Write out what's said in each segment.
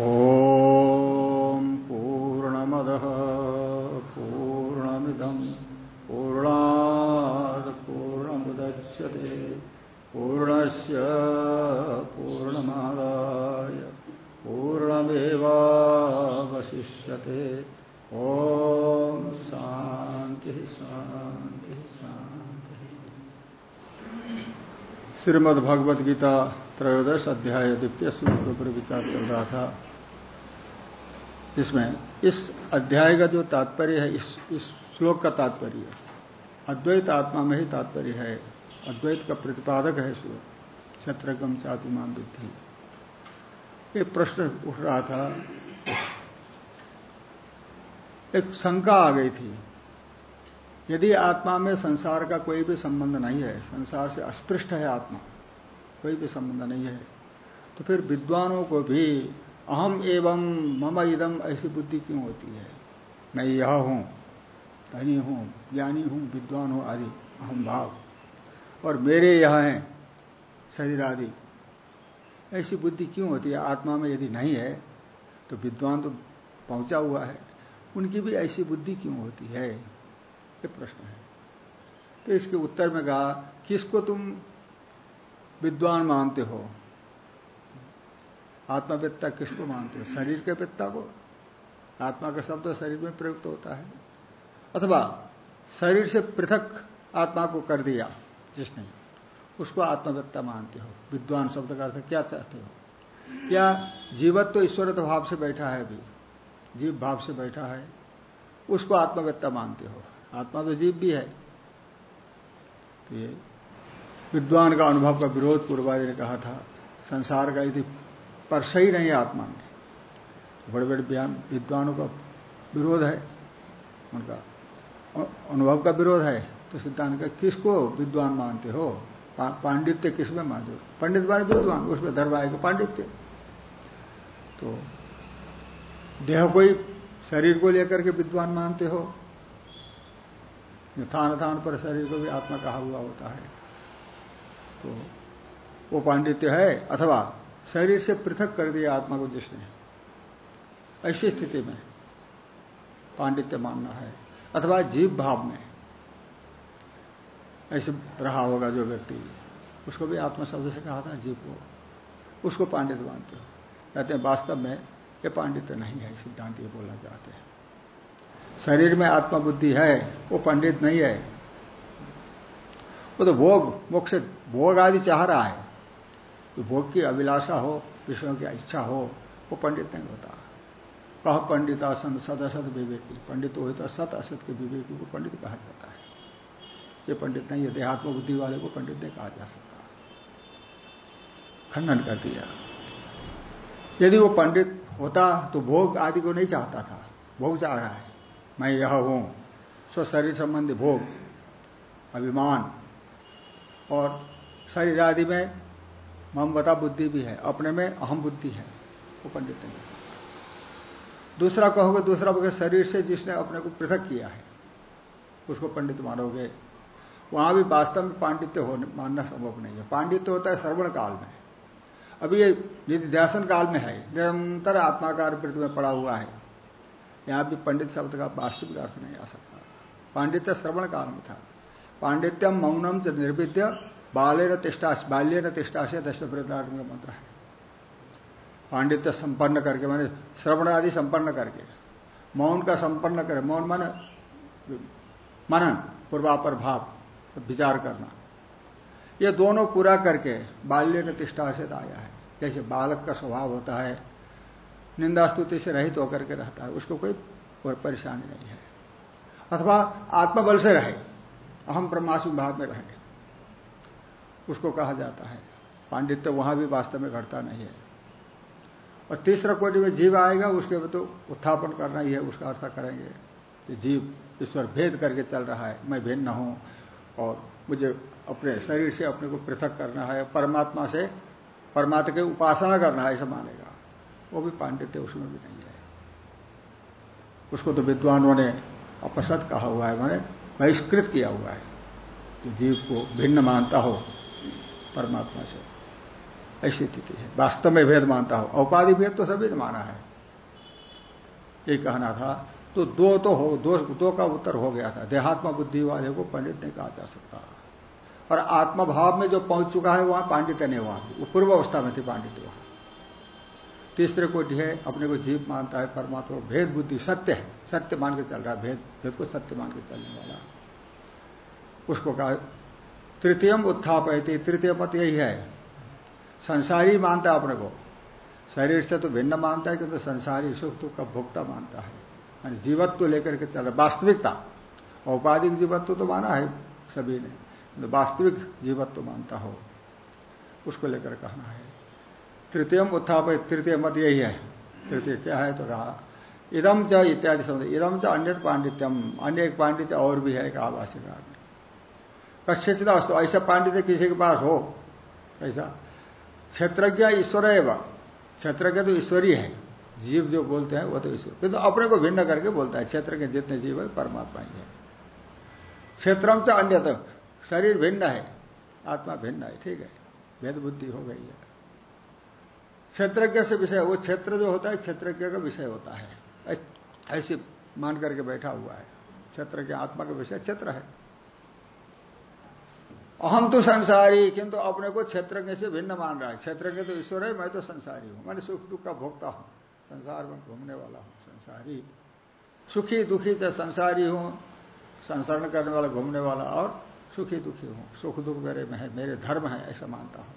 ॐ पूर्णमदः पूर्णमिदम् पूर्णात् पूर्णमुदच्यते पूर्णस्य पूर्णमादाय, पूर्णमेवावशिष्यते। ॐ शान्तिः शान्तिः शान्तिः। श्रीमद्भगवद गीता त्रयोदश अध्याय द्वितीय श्लोक के ऊपर विचार चल रहा था। जिसमें इस अध्याय का जो तात्पर्य है, इस इस श्लोक का तात्पर्य अद्वैत आत्मा में ही तात्पर्य है। अद्वैत का प्रतिपादक है श्लोक छत्रगम चातुमान बुद्धि एक प्रश्न उठ रहा था। एक शंका आ गई थी। यदि आत्मा में संसार का कोई भी संबंध नहीं है, संसार से अस्पृष्ट है आत्मा, कोई भी संबंध नहीं है तो फिर विद्वानों को भी अहम एवं मम इदम ऐसी बुद्धि क्यों होती है? मैं यह हूँ, धनी हूँ, ज्ञानी हूँ, विद्वान हूँ आदि, अहम भाव। और मेरे यह हैं, शरीर आदि। ऐसी बुद्धि क्यों होती है? आत्मा में यदि नहीं है तो विद्वान तो पहुँचा हुआ है। उनकी भी ऐसी बुद्धि क्यों होती है? ये प्रश्न है। तो इसके उत्तर में कहा, किसको तुम विद्वान मानते हो? आत्मावेत्ता किसको मानते हो? शरीर के वेत्ता को। आत्मा का शब्द शरीर में प्रयुक्त होता है। अथवा शरीर से पृथक आत्मा को कर दिया जिसने, उसको आत्मवेत्ता मानते हो। विद्वान शब्द का अर्थ क्या चाहते हो? या जीवत तो ईश्वर भाव से बैठा है अभी जीव भाव से बैठा है, उसको आत्मवेत्ता मानते हो। आत्मा तो जीव भी है। तो ये विद्वान का अनुभव का विरोध पूर्वाजी ने कहा था, संसार का यदि पर सही नहीं आत्मा में। बड़े बड़े बयान, विद्वानों का विरोध है। उनका अनुभव का विरोध है। तो सिद्धांत का, किसको विद्वान मानते हो? पांडित्य किसमें मानते हो? पंडित माने विद्वान, उसमें धर्म आएगा पांडित्य। तो देह कोई शरीर को लेकर के विद्वान मानते हो। थान थान पर शरीर को भी आत्मा कहा हुआ होता है। तो वो पांडित्य है, अथवा शरीर से पृथक कर दिया आत्मा को जिसने। ऐसी स्थिति में पांडित्य मानना है, अथवा जीव भाव में। ऐसे रहा होगा जो व्यक्ति, उसको भी आत्मा शब्द से कहा था, जीव को। उसको पांडित्य मानते हो। कहते हैं, वास्तव में ये पांडित्य नहीं है सिद्धांत ये बोलना चाहते हैं। शरीर में आत्मा बुद्धि है, वो पंडित नहीं है। वो तो भोग, मोक्ष भोग आदि चाह रहा है। भोग की अभिलाषा हो विषयों की इच्छा हो, वो पंडित नहीं होता। कह पंडित आसन सद असत विवेकी। पंडित हो तो सत असत के विवेकी को पंडित कहा जाता है। ये पंडित नहीं है देहात्म बुद्धि वाले को पंडित नहीं कहा जा सकता। खंडन कर दिया। यदि वो पंडित होता तो भोग आदि को नहीं चाहता था। भोग चाह रहा है। मैं यह हूँ। स्व शरीर संबंधी भोग, अभिमान, और शरीर आदि में ममता बुद्धि भी है, अपने में अहम बुद्धि है वो पंडित नहीं दूसरा कहोगे, दूसरा बोगे, शरीर से जिसने अपने को पृथक किया है, उसको पंडित मानोगे। वहाँ भी वास्तव में पांडित्य हो मानना संभव नहीं है। पांडित्य होता है श्रवण काल में। अभी ये निधिध्यासन काल में है, निरंतर आत्माकार वृत्ति में पड़ा हुआ है। यहाँ भी पंडित शब्द का वास्तविक अर्थ नहीं आ सकता। पांडित्य श्रवण काल में था। पांडित्यम मौनम च निर्विद्य बाल्य न तिष्टा बाल्य न तिष्टा से दश का मंत्र है। पांडित्य संपन्न करके, माने श्रवण आदि संपन्न करके, मौन का संपन्न करे मौन मन मनन, पूर्वापर भाव, विचार करना। ये दोनों पूरा करके बाल्य न तिष्ठा से आया है। जैसे बालक का स्वभाव होता है निंदा स्तुति से रहित तो होकर के रहता है, उसको कोई परेशानी नहीं है। अथवा आत्मबल से रहे, अहम ब्रह्मास्म भाव में रहे उसको कहा जाता है। पांडित्य वहाँ भी वास्तव में घटता नहीं है। और तीसरा कोटि में जीव आएगा, उसके तो उत्थापन करना ही है, उसका अर्थ करेंगे कि जीव ईश्वर भेद करके चल रहा है, मैं भिन्न हूँ और मुझे अपने शरीर से, अपने को पृथक करना है, परमात्मा से, परमात्मा की उपासना करना है, ऐसा मानेगा। वो भी पांडित्य उसमें भी नहीं है। उसको तो विद्वानों ने अपसत कहा हुआ है, मैंने बहिष्कृत किया हुआ है कि जीव को भिन्न मानता हो। परमात्मा से। ऐसी स्थिति है। वास्तव में भेद मानता हो। औपाधि भेद तो सभी ने माना है। ये कहना था तो दो तो हो, दो दो का उत्तर हो गया था। देहात्मा बुद्धि वाले को पंडित नहीं कहा जा सकता। और आत्मभाव में जो पहुँच चुका है, वहाँ पांडित्य नहीं वहाँ वो पूर्व अवस्था में थी पांडित्य वहाँ। तीसरे कोटि है अपने को जीव मानता है, परमात्मा भेद बुद्धि सत्य है। सत्य मान के चल रहा है। भेद भेद को सत्य मान के चलने वाला। उसको कहा तृतीयम उत्थापयती, तृतीय पद यही है। संसारी मानता अपने को। शरीर से तो भिन्न मानता है, किंतु तो संसारी सुख दुख का भोक्ता मानता है। यानी जीवत्व तो लेकर के चल, वास्तविकता। औपाधिक जीवत्व तो माना है सभी ने वास्तविक जीवत्व तो मानता हो, उसको लेकर कहना है। तृतीयम उत्थाप तृतीय मत यही है। तृतीय क्या है? तो रहा इदम च इत्यादि समझ इदम च अन्य पांडित्यम। अन्य एक पांडित्य और भी है, एक भाष्यकार ने कश्यचित अस्तु ऐसा पांडित्य किसी के पास हो, ऐसा। क्षेत्रज्ञ ईश्वर है वह क्षेत्रज्ञ तो ईश्वरी है, जीव जो बोलते हैं वो तो ईश्वर, किंतु तो अपने को भिन्न करके बोलता है क्षेत्र के जितने जीव है, परमात्मा ही है। क्षेत्रम से अन्य तक शरीर भिन्न है, आत्मा भिन्न है, ठीक है, भेद बुद्धि हो गई है। क्षेत्रज्ञ से विषय, वो क्षेत्र जो होता है, क्षेत्रज्ञ का विषय होता है ऐसे मान करके बैठा हुआ है क्षेत्र के आत्मा का विषय क्षेत्र है। अहम तो संसारी किंतु अपने को क्षेत्रज्ञ से भिन्न मान रहा है। क्षेत्रज्ञ तो ईश्वर है मैं तो संसारी हूँ। मैंने सुख दुख का भोगता हूँ। संसार में घूमने वाला हूँ संसारी। सुखी दुखी चाहे संसारी हूँ संसरण करने वाला घूमने वाला और सुखी दुखी हूँ। सुख दुख मेरे में है मेरे धर्म है ऐसा मानता हूँ।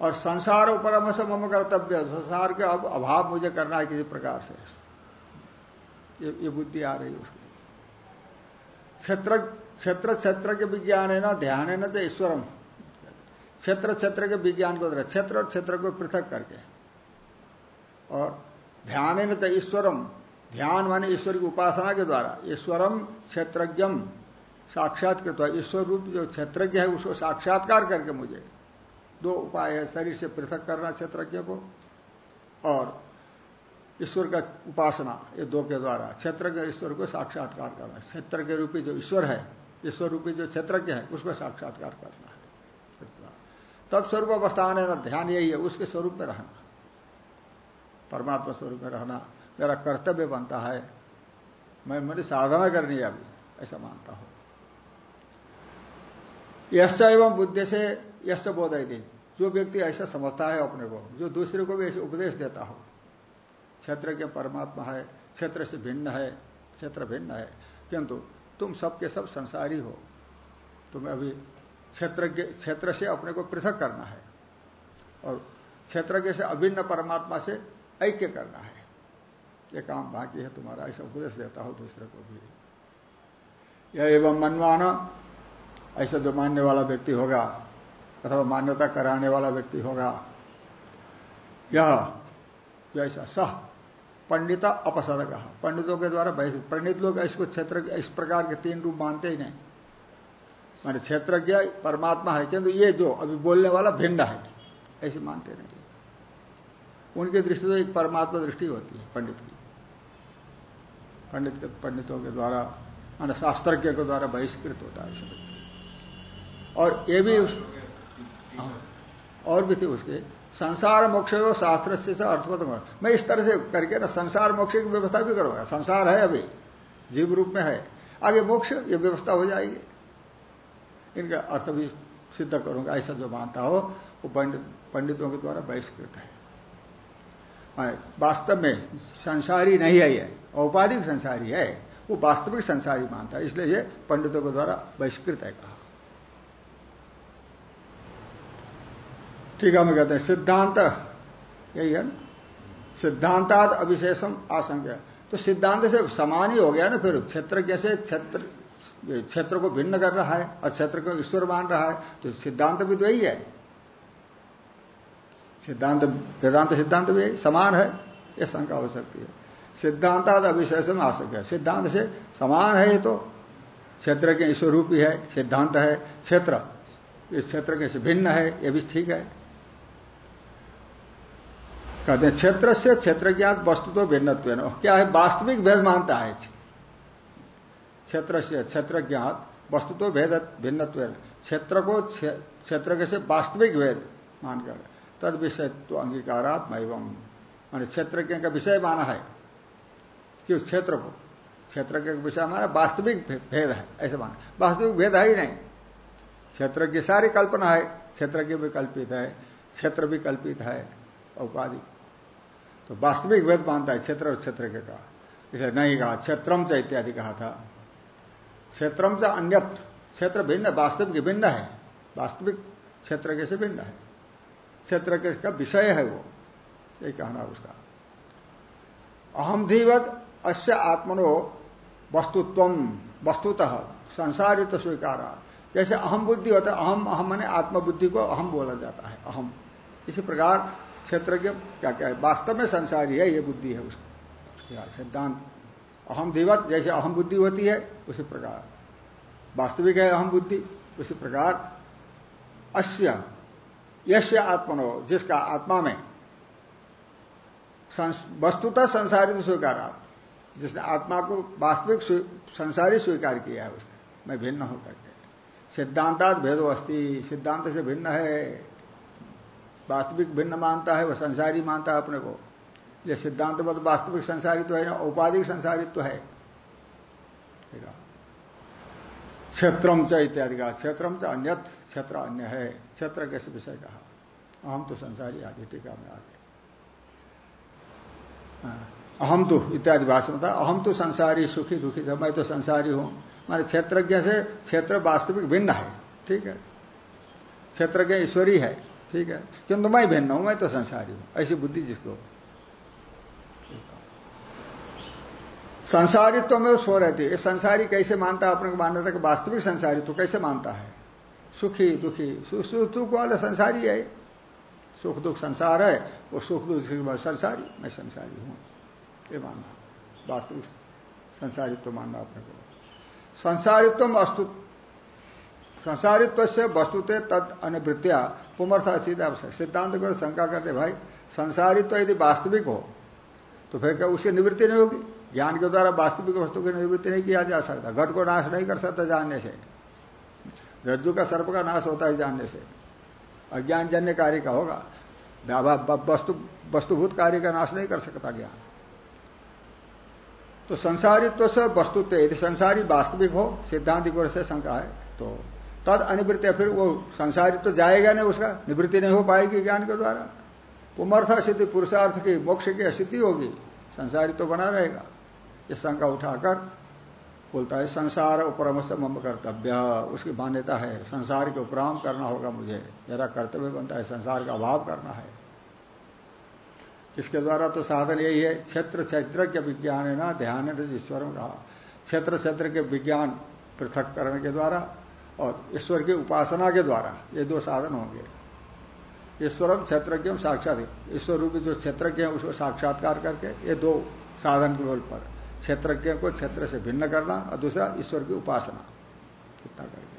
और संसार परम से मम कर्तव्य संसार के अब अभाव मुझे करना है किसी प्रकार से। ये, ये बुद्धि आ रही है उसकी। क्षेत्र क्षेत्र क्षेत्र के विज्ञान है ना, ध्यान है ना तो ईश्वरम। क्षेत्र क्षेत्र के विज्ञान को क्षेत्र और क्षेत्र को पृथक करके। और ध्यान है ना तो ईश्वरम। ध्यान माने ईश्वर की उपासना के द्वारा। ईश्वरम क्षेत्रज्ञम। साक्षात्कृत ईश्वर रूप जो क्षेत्रज्ञ है, उसको साक्षात्कार करके मुझे दो उपाय है, शरीर से पृथक करना क्षेत्रज्ञ को और ईश्वर का उपासना, ये दो के द्वारा। क्षेत्र के ईश्वर को साक्षात्कार करना। क्षेत्र के रूपी जो ईश्वर है ईश्वर रूपी जो क्षेत्रज्ञ है, उसको साक्षात्कार करना है। तत्स्वरूप अवस्थान है ना, ध्यान यही है, उसके स्वरूप में रहना। परमात्मा स्वरूप में रहना, मेरा कर्तव्य बनता है। मैं मेरी साधना करनी है अभी, ऐसा मानता हूँ। यश एवं बुद्धि से यश बोधाई दे। जो व्यक्ति ऐसा समझता है अपने को, जो दूसरे को भी ऐसे उपदेश देता हो क्षेत्र के परमात्मा है, क्षेत्र से भिन्न है, क्षेत्र भिन्न है, किंतु तुम सबके सब संसारी हो। तुम्हें अभी क्षेत्र क्षेत्र से अपने को पृथक करना है और क्षेत्र से अभिन्न परमात्मा से ऐक्य करना है। ये काम बाकी है तुम्हारा, ऐसा उपदेश देता हो दूसरे को भी। यह एवं मनवाना ऐसा जो मानने वाला व्यक्ति होगा अथवा मान्यता कराने वाला व्यक्ति होगा यह जैसा सह पंडिता अपसद कहा पंडितों के द्वारा बहिष्कृत पंडित लोग इसको क्षेत्र इस प्रकार के तीन रूप मानते ही नहीं। माने क्षेत्रज्ञ परमात्मा है किंतु ये जो अभी बोलने वाला भिन्न है ऐसे मानते नहीं। उनकी दृष्टि तो एक परमात्मा दृष्टि होती है पंडित की। पंडित के पंडितों के द्वारा मान शास्त्रज्ञ के द्वारा बहिष्कृत होता है और ये भी उस हाँ, और भी थे उसके। संसार मोक्ष हो शास्त्र से अर्थवत मैं इस तरह से करके ना संसार मोक्ष की व्यवस्था भी करूँगा। संसार है अभी, जीव रूप में है। आगे मोक्ष, ये व्यवस्था हो जाएगी। इनका अर्थ भी सिद्ध करूँगा, ऐसा जो मानता हो, वो पंडितों के द्वारा बहिष्कृत है। वास्तव में संसारी नहीं है ये। औपाधिक संसारी है। वो वास्तविक संसारी मानता है, इसलिए ये पंडितों के द्वारा बहिष्कृत है कहा। ठीक है हम कहते हैं, सिद्धांत, यही है सिद्धांताद अविशेषम आशंका तो सिद्धांत से समान ही हो गया ना फिर, क्षेत्र कैसे? क्षेत्र क्षेत्र को भिन्न कर रहा है और क्षेत्र को ईश्वर मान रहा है तो सिद्धांत भी तो यही है। सिद्धांत, वेदांत सिद्धांत भी समान है यह शंका हो सकती है। सिद्धांताद अविशेषम आशंका सिद्धांत से समान है ये तो। क्षेत्र के ईश्वर रूपी है, सिद्धांत है, क्षेत्र। इस क्षेत्र के भिन्न है यह भी ठीक है। कहते हैं, क्षेत्र से क्षेत्र ज्ञात वस्तु तो भिन्नत्व क्या है? वास्तविक भेद मानता है। क्षेत्र से क्षेत्र ज्ञात वस्तु तो भेद भिन्नत्व क्षेत्र को क्षेत्र से वास्तविक भेद मानकर तद विषय तो अंगीकारात्म एवं मान क्षेत्रज्ञ का विषय माना है। कि उस क्षेत्र को। क्षेत्र के विषय माना वास्तविक भेद है, ऐसे माना। वास्तविक भेद है ही नहीं। क्षेत्र की सारी कल्पना है क्षेत्र की भी कल्पित है, क्षेत्र भी कल्पित है, औपाधि। तो वास्तविक वेद मानता है, क्षेत्र और क्षेत्र के का इसे नहीं कहा, क्षेत्रम च इत्यादि कहा था। क्षेत्रम च अन्य क्षेत्र भिन्न वास्तविक भिन्न है। वास्तविक क्षेत्र के से भिन्न है। क्षेत्र के का विषय है वो। यही कहना उसका। अहम धीवत अश्य आत्मनो वस्तुत्व, वस्तुतः, संसारित स्वीकार। जैसे अहम बुद्धि होता है अहम अहम माने आत्मबुद्धि को अहम बोला जाता है, अहम। इसी प्रकार क्षेत्र के क्या क्या है? वास्तव में संसारी है, ये बुद्धि है उसका। सिद्धांत? अहम दिवत, जैसे अहम बुद्धि होती है, उसी प्रकार। वास्तविक है अहम बुद्धि, उसी प्रकार। अश्य यश आत्मनो, जिसका आत्मा में वस्तुतः संसारित स्वीकार। आप जिसने आत्मा को वास्तविक संसारी स्वीकार किया है उसने, मैं भिन्न होकर के। सिद्धांतात भेदो अस्थि सिद्धांत से भिन्न है। वास्तविक भिन्न मानता है वह संसारी मानता है अपने को। ये सिद्धांत मत वास्तविक संसारित्व है ना औपाधिक संसारित्व है। क्षेत्रम च इत्यादि का क्षेत्रम च अन्य क्षेत्र अन्य है। क्षेत्र कैसे विषय कहा? अहम तो संसारी आदि टीका में आगे हाँ, अहम तो इत्यादि भाषण था। अहम तो संसारी सुखी दुखी था मैं तो संसारी हूँ। माने क्षेत्रज्ञ से क्षेत्र वास्तविक भिन्न है। ठीक है? क्षेत्रज्ञ ईश्वरी है। ठीक है? किंतु मैं भिन्न हूँ, मैं तो संसारी हूँ। ऐसी बुद्धि जिसको संसारित्व में वो सो रहती है। संसारी कैसे मानता है? अपने को मानता था कि वास्तविक संसारित्व कैसे मानता है? सुखी, दुखी। सुख दुख वाला संसारी है। सुख, दुख संसार है। वो सुख, दुख संसारी। मैं संसारी हूँ। ये मानना। वास्तविक संसारित्व मानना अपने को। संसारित्व अस्तु। संसारित्व से वस्तुते तत् अनिवृत्तिया। पुमर्थ आवश्यक सिद्धांत को शंका करते, भाई संसारित्व यदि वास्तविक हो तो फिर क्या उसकी निवृत्ति नहीं होगी? ज्ञान के द्वारा वास्तविक वस्तु की निवृत्ति नहीं किया जा सकता। घट को नाश नहीं कर सकता जानने से। रज्जु का सर्प का नाश होता है जानने से। अज्ञान जन्य कार्य का होगा। वस्तु, वस्तुभूत कार्य का नाश नहीं कर सकता ज्ञान। तो संसारित्व से वस्तुत्व यदि संसारी वास्तविक हो सिद्धांत गुण से शंका है तो तद अनिवृत्ति फिर वो संसारित्व तो जाएगा नहीं, उसका निवृत्ति नहीं हो पाएगी ज्ञान के द्वारा। पुमर्थ सिद्धि पुरुषार्थ की मोक्ष की असिद्धि होगी संसारित्व तो बना रहेगा। ये शंका उठाकर बोलता है, संसार उपरम से मम कर्तव्य, उसकी मान्यता है, संसार के उपराम करना होगा मुझे। मेरा कर्तव्य बनता है, संसार का अभाव करना है। इसके द्वारा तो साधन यही है, क्षेत्र क्षेत्र के विज्ञान है ना, ध्यान है ईश्वर में कहा क्षेत्र क्षेत्र के विज्ञान पृथक करने के द्वारा और ईश्वर की उपासना के द्वारा ये दो साधन होंगे। ईश्वरम क्षेत्रज्ञ साक्षात। ईश्वर रूपी जो क्षेत्रज्ञ है, उसको साक्षात्कार करके ये दो साधन के बल पर। क्षेत्रज्ञ को क्षेत्र से भिन्न करना और दूसरा ईश्वर की उपासना। कितना करके।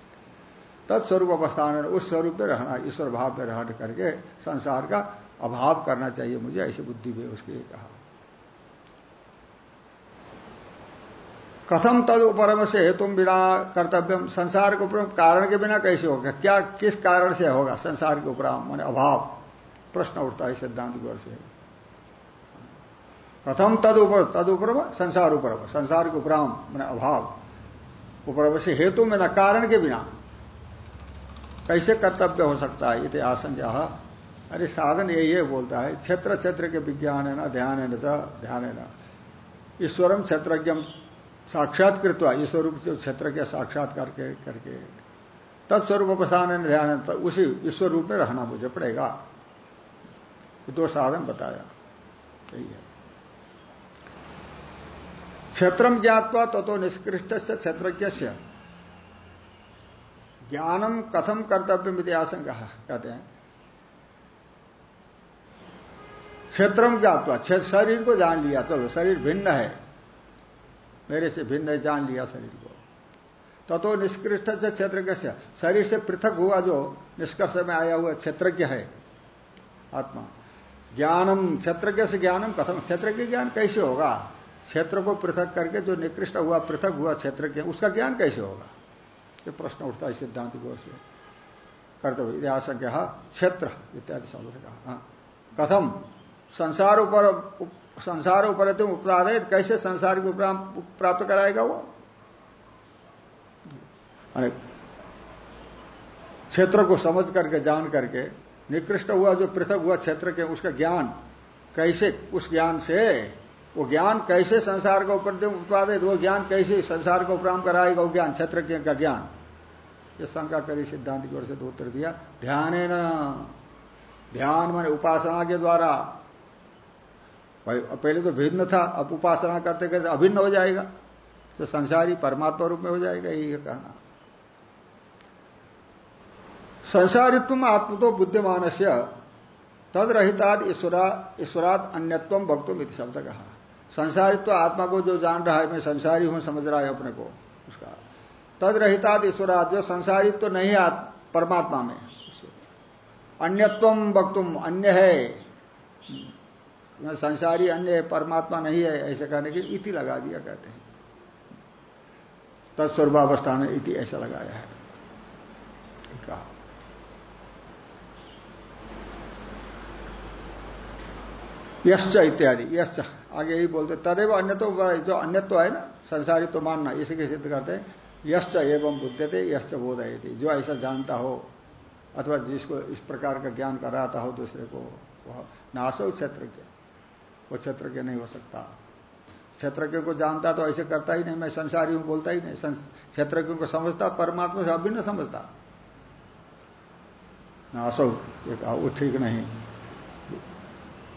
तत्स्वरूप अवस्थान उस स्वरूप में रहना, ईश्वर भाव में रहने करके संसार का अभाव करना चाहिए मुझे, ऐसी बुद्धि भी उसके कहा। कथम तद उपरम से हेतु बिना कर्तव्य संसार के ऊपर कारण के बिना कैसे होगा क्या, किस कारण से होगा संसार के ऊपर मान अभाव। प्रश्न उठता है सिद्धांत गौर से। प्रथम तद ऊपर तद ऊपर संसार ऊपर संसार के उपराम, मैंने अभाव। ऊपर से हेतु में कारण के बिना। कैसे कर्तव्य हो सकता है? इतिहास अरे साधन यही है बोलता है, क्षेत्र क्षेत्र के विज्ञान है ना, ध्यान है न ध्यान है ना। ईश्वरम क्षेत्रज्ञ साक्षात्कृत ईश्वर रूप से क्षेत्र के साक्षात्कार के करके। तत्स्वरूप उपसान ध्यान है उसी ईश्वर रूप में रहना मुझे पड़ेगा। दो साधन बताया। यही है। क्षेत्रम ज्ञातवा तथो निष्कृष्ट से क्षेत्रज्ञ से ज्ञानम कथम कर्तव्य इतिहास कहते हैं। क्षेत्रम ज्ञातवा शरीर को जान लिया, चलो, शरीर भिन्न है। मेरे से भिन्न है, जान लिया शरीर को। तो तो निष्कृष्ट से क्षेत्र शरीर से पृथक हुआ जो निष्कर्ष में आया हुआ क्षेत्रज्ञ है, आत्मा। ज्ञानम, क्षेत्रज्ञ से ज्ञानम कथम। क्षेत्र के ज्ञान कैसे होगा? क्षेत्र को पृथक करके जो निकृष्ट हुआ, पृथक हुआ क्षेत्र के उसका ज्ञान कैसे होगा? ये प्रश्न उठता है सिद्धांत की ओर से। कर्तव्य इतिहास क्षेत्र, इत्यादि शब्द हाँ। कथम, संसार ऊपर संसार ऊपर उपराधित कैसे संसार को प्राप्त कराएगा वो? अरे, क्षेत्र को समझ करके, जान करके, निकृष्ट हुआ जो पृथक हुआ क्षेत्र के, उसका ज्ञान, कैसे, उस ज्ञान से, वो ज्ञान कैसे संसार को उत्पादित वो ज्ञान कैसे संसार को उपराम कराएगा, वो ज्ञान, क्षेत्र का ज्ञान। ये शंका करी सिद्धांत की ओर से उत्तर दिया, ध्यान है ध्यान माने उपासना के द्वारा। पहले तो भिन्न था, अब उपासना करते करते अभिन्न हो जाएगा। तो संसारी परमात्मा रूप में हो जाएगा, यही कहना। संसारित्व आत्म तो बुद्धिमान से तद रहिताद ईश्वरात अन्यत्व भक्तुम इति शब्द कहा। संसारित्व आत्मा को जो जान रहा है, मैं संसारी हूँ, समझ रहा है अपने को, उसका। तद रहिताद ईश्वरात, जो संसारित्व नहीं है परमात्मा में अन्यत्व भक्तुम अन्य है। संसारी अन्य परमात्मा नहीं है, ऐसे कहने के इति लगा दिया कहते हैं। तत्स्वरूपावस्था में इति ऐसा लगाया है। कहा यश्च इत्यादि, यश्च, आगे यही बोलते तदेव अन्य तो जो अन्य तो है ना, संसारी तो मानना, इसी के सिद्ध करते हैं? यश्च एवं बुद्धते यश्च बोधयती। जो ऐसा जानता हो, अथवा जिसको इस प्रकार का ज्ञान कराता हो दूसरे को, वह नाशो क्षेत्र के। वो क्षेत्र के नहीं हो सकता। क्षेत्रज्ञ को जानता तो ऐसे करता ही नहीं, मैं संसारी हूँ, बोलता ही नहीं। क्षेत्रज्ञ को समझता, परमात्मा से अभिन्न समझता। नासौ वो ठीक नहीं।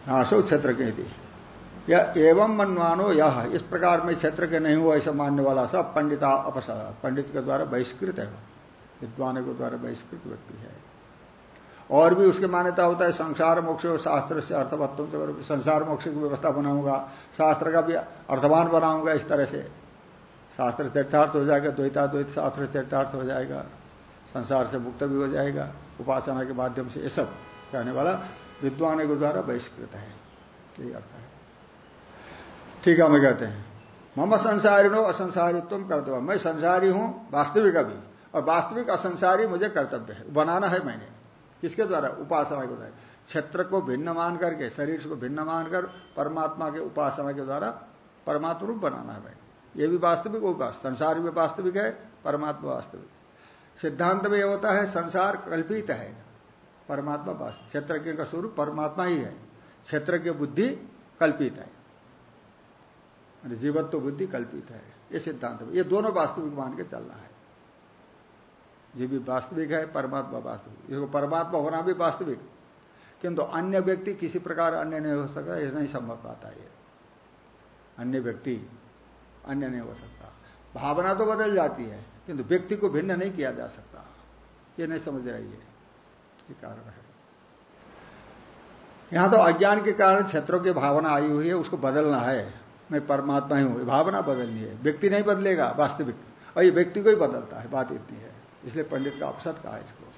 नासौ क्षेत्र के थी। या एवं मनवानो यह इस प्रकार में क्षेत्र के नहीं हुआ, ऐसा मानने वाला सब पंडिता अपसा पंडित के द्वारा बहिष्कृत है विद्वान के द्वारा बहिष्कृत व्यक्ति है। और भी उसकी मान्यता होता है, संसार मोक्ष और शास्त्र से अर्थवत्व संसार मोक्ष की व्यवस्था बनाऊँगा शास्त्र का भी अर्थवान बनाऊँगा इस तरह से। शास्त्र चरितार्थ हो जाएगा द्वैता द्वैत शास्त्र चरितार्थ हो जाएगा, संसार से मुक्त भी हो जाएगा, उपासना के माध्यम से ये सब कहने वाला विद्वान के द्वारा बहिष्कृत है। यही अर्थ है। ठीक है, हमें कहते हैं। मम संसारिणो असंसारित्व कर्तव्य। मैं संसारी हूँ, वास्तविक अभी, और वास्तविक असंसारी मुझे कर्तव्य है, बनाना है मैंने। किसके द्वारा? उपासना के द्वारा। क्षेत्र को भिन्न मान करके शरीर को भिन्न मानकर परमात्मा के उपासना के द्वारा परमात्मा रूप बनाना है भाई। ये भी वास्तविक उपास संसार भी वास्तविक है, परमात्मा वास्तविक। सिद्धांत में यह होता है, संसार कल्पित है। परमात्मा वास्तविक क्षेत्र का स्वरूप परमात्मा ही है। क्षेत्र की बुद्धि कल्पित है। जीवत्व बुद्धि कल्पित है। ये सिद्धांत ये दोनों वास्तविक मान के चलना है। ये भी वास्तविक है, परमात्मा वास्तविक। इसको परमात्मा होना भी वास्तविक। किंतु अन्य व्यक्ति किसी प्रकार अन्य नहीं हो सकता, ऐसा नहीं संभव पाता ये। अन्य व्यक्ति अन्य नहीं हो सकता। भावना तो बदल जाती है, किंतु व्यक्ति को भिन्न नहीं किया जा सकता। ये नहीं समझ रही है। ये कारण है। यहाँ तो अज्ञान के कारण क्षेत्रों की भावना आई हुई है, उसको बदलना है। मैं परमात्मा ही हूँ भावना बदलनी है। व्यक्ति नहीं बदलेगा, वास्तविक। और ये व्यक्ति को ही बदलता है, बात इतनी है। इसलिए पंडित का अपसत कहा इसको।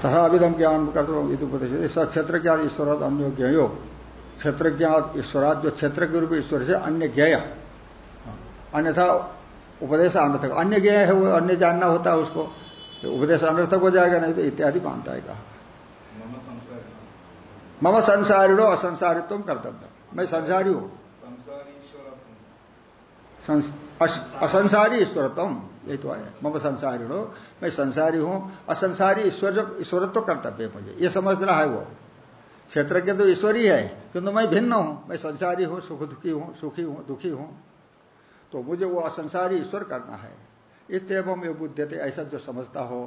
तथा विधम ज्ञान करते उपदेश क्षेत्र ज्ञात ईश्वर अन्य ज्ञेयो? क्षेत्र ज्ञात ईश्वरात जो क्षेत्र के रूप ईश्वर से अन्य ज्ञेय? अन्यथा उपदेश अनर्थक अन्य ज्ञेय है वो, अन्य जानना होता है उसको। उपदेश अनर्थक हो जाएगा, नहीं तो इत्यादि मानता है कहा। मम संसारिणो असंसारित्व कर्तव्य। मैं संसारी हूँ। असंसारी ईश्वरत्म यही तो आया मम संसारिणो मैं संसारी हूँ। असंसारी ईश्वर ईश्वरत्व कर्तव्य है मुझे। ये समझना है वो। क्षेत्र के तो ईश्वरी है किंतु मैं भिन्न हूँ। मैं संसारी हूँ सुख दुखी हूँ सुखी हूँ दुखी हूँ। तो मुझे वो असंसारी ईश्वर करना है। इतम ये बुद्धते ऐसा जो समझता हो।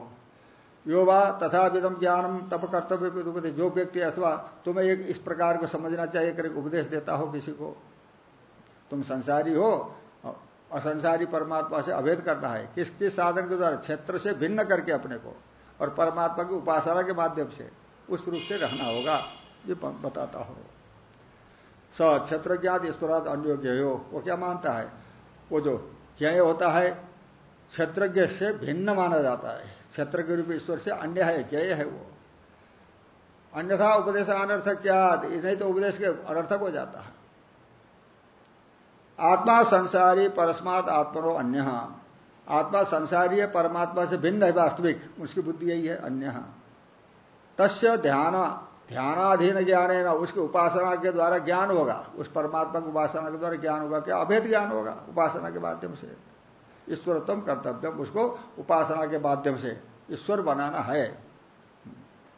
योवा तथा विदम ज्ञानम तप कर्तव्य जो व्यक्ति अथवा तुम्हें एक इस प्रकार को समझना चाहिए, कर उपदेश देता हो किसी को। तुम संसारी हो, असंसारी परमात्मा से अभेद करना है। किस किस साधन के द्वारा? क्षेत्र से भिन्न करके अपने को और परमात्मा की उपासना के माध्यम से उस रूप से रहना होगा, ये बताता हो। स क्षेत्र ज्ञात ईश्वरात अन्योग्य हो वो क्या मानता है? वो जो ज्ञ होता है, क्षेत्रज्ञ से भिन्न माना जाता है। क्षेत्र के रूप ईश्वर से अन्य है ज्ञ है वो। अन्यथा उपदेश अनर्थक क्या नहीं तो उपदेश के अनर्थक हो जाता है। आत्मा संसारी परस्मात आत्मनो अन्य। आत्मा संसारी है, परमात्मा से भिन्न है वास्तविक, उसकी बुद्धि यही है, अन्य। तस्य ध्यान, ध्यानाधीन ज्ञान है ना उसकी उपासना के द्वारा ज्ञान होगा। उस परमात्मा की उपासना के द्वारा ज्ञान होगा क्या? अभेद ज्ञान होगा उपासना के माध्यम से। ईश्वरत्म कर्तव्य, उसको उपासना के माध्यम से। ईश्वर बनाना है।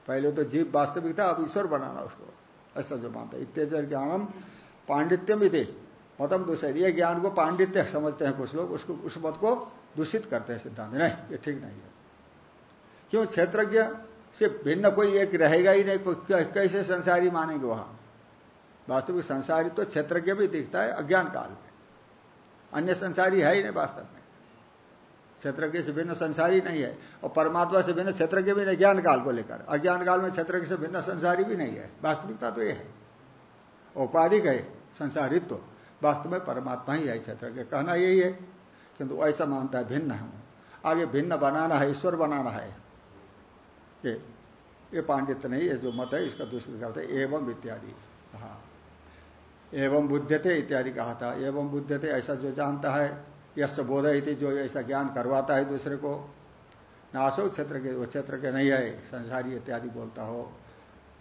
पहले तो जीव वास्तविक था, अब ईश्वर बनाना उसको। ऐसा जो मानता है। इतने इत्तेज ज्ञानम पांडित्यम इति। मतम दूसरे ये ज्ञान को पांडित्य समझते हैं कुछ लोग, उसको, उस मत को दूषित करते हैं सिद्धांत। नहीं, ये ठीक नहीं है। क्यों? क्षेत्रज्ञ से भिन्न कोई एक रहेगा ही नहीं कैसे संसारी मानेंगे वहाँ? वास्तविक संसारी तो क्षेत्रज्ञ भी दिखता है अज्ञान काल में। अन्य संसारी है ही नहीं वास्तव में। क्षेत्रज्ञ से भिन्न संसारी नहीं है। और परमात्मा से भिन्न क्षेत्रज्ञ भी नहीं ज्ञान काल को लेकर। अज्ञान काल में क्षेत्रज्ञ से भिन्न संसारी भी नहीं है। वास्तविकता तो यह है। औपाधिक है संसारित्व। तो, वास्तव में परमात्मा ही है क्षेत्रज्ञ कहना यही है किंतु ऐसा मानता है भिन्न है। आगे भिन्न बनाना है ईश्वर बनाना है। ये ये पांडित्य नहीं ये जो मत है इसका दूसरी करते एवं इत्यादि। कहा। एवं बुद्धते इत्यादि कहा था। एवं बुद्धते ऐसा जो जानता है यश बोध जो ऐसा ज्ञान करवाता है दूसरे को नाशो क्षेत्र के, वो क्षेत्र के नहीं है, संसारी इत्यादि बोलता हो।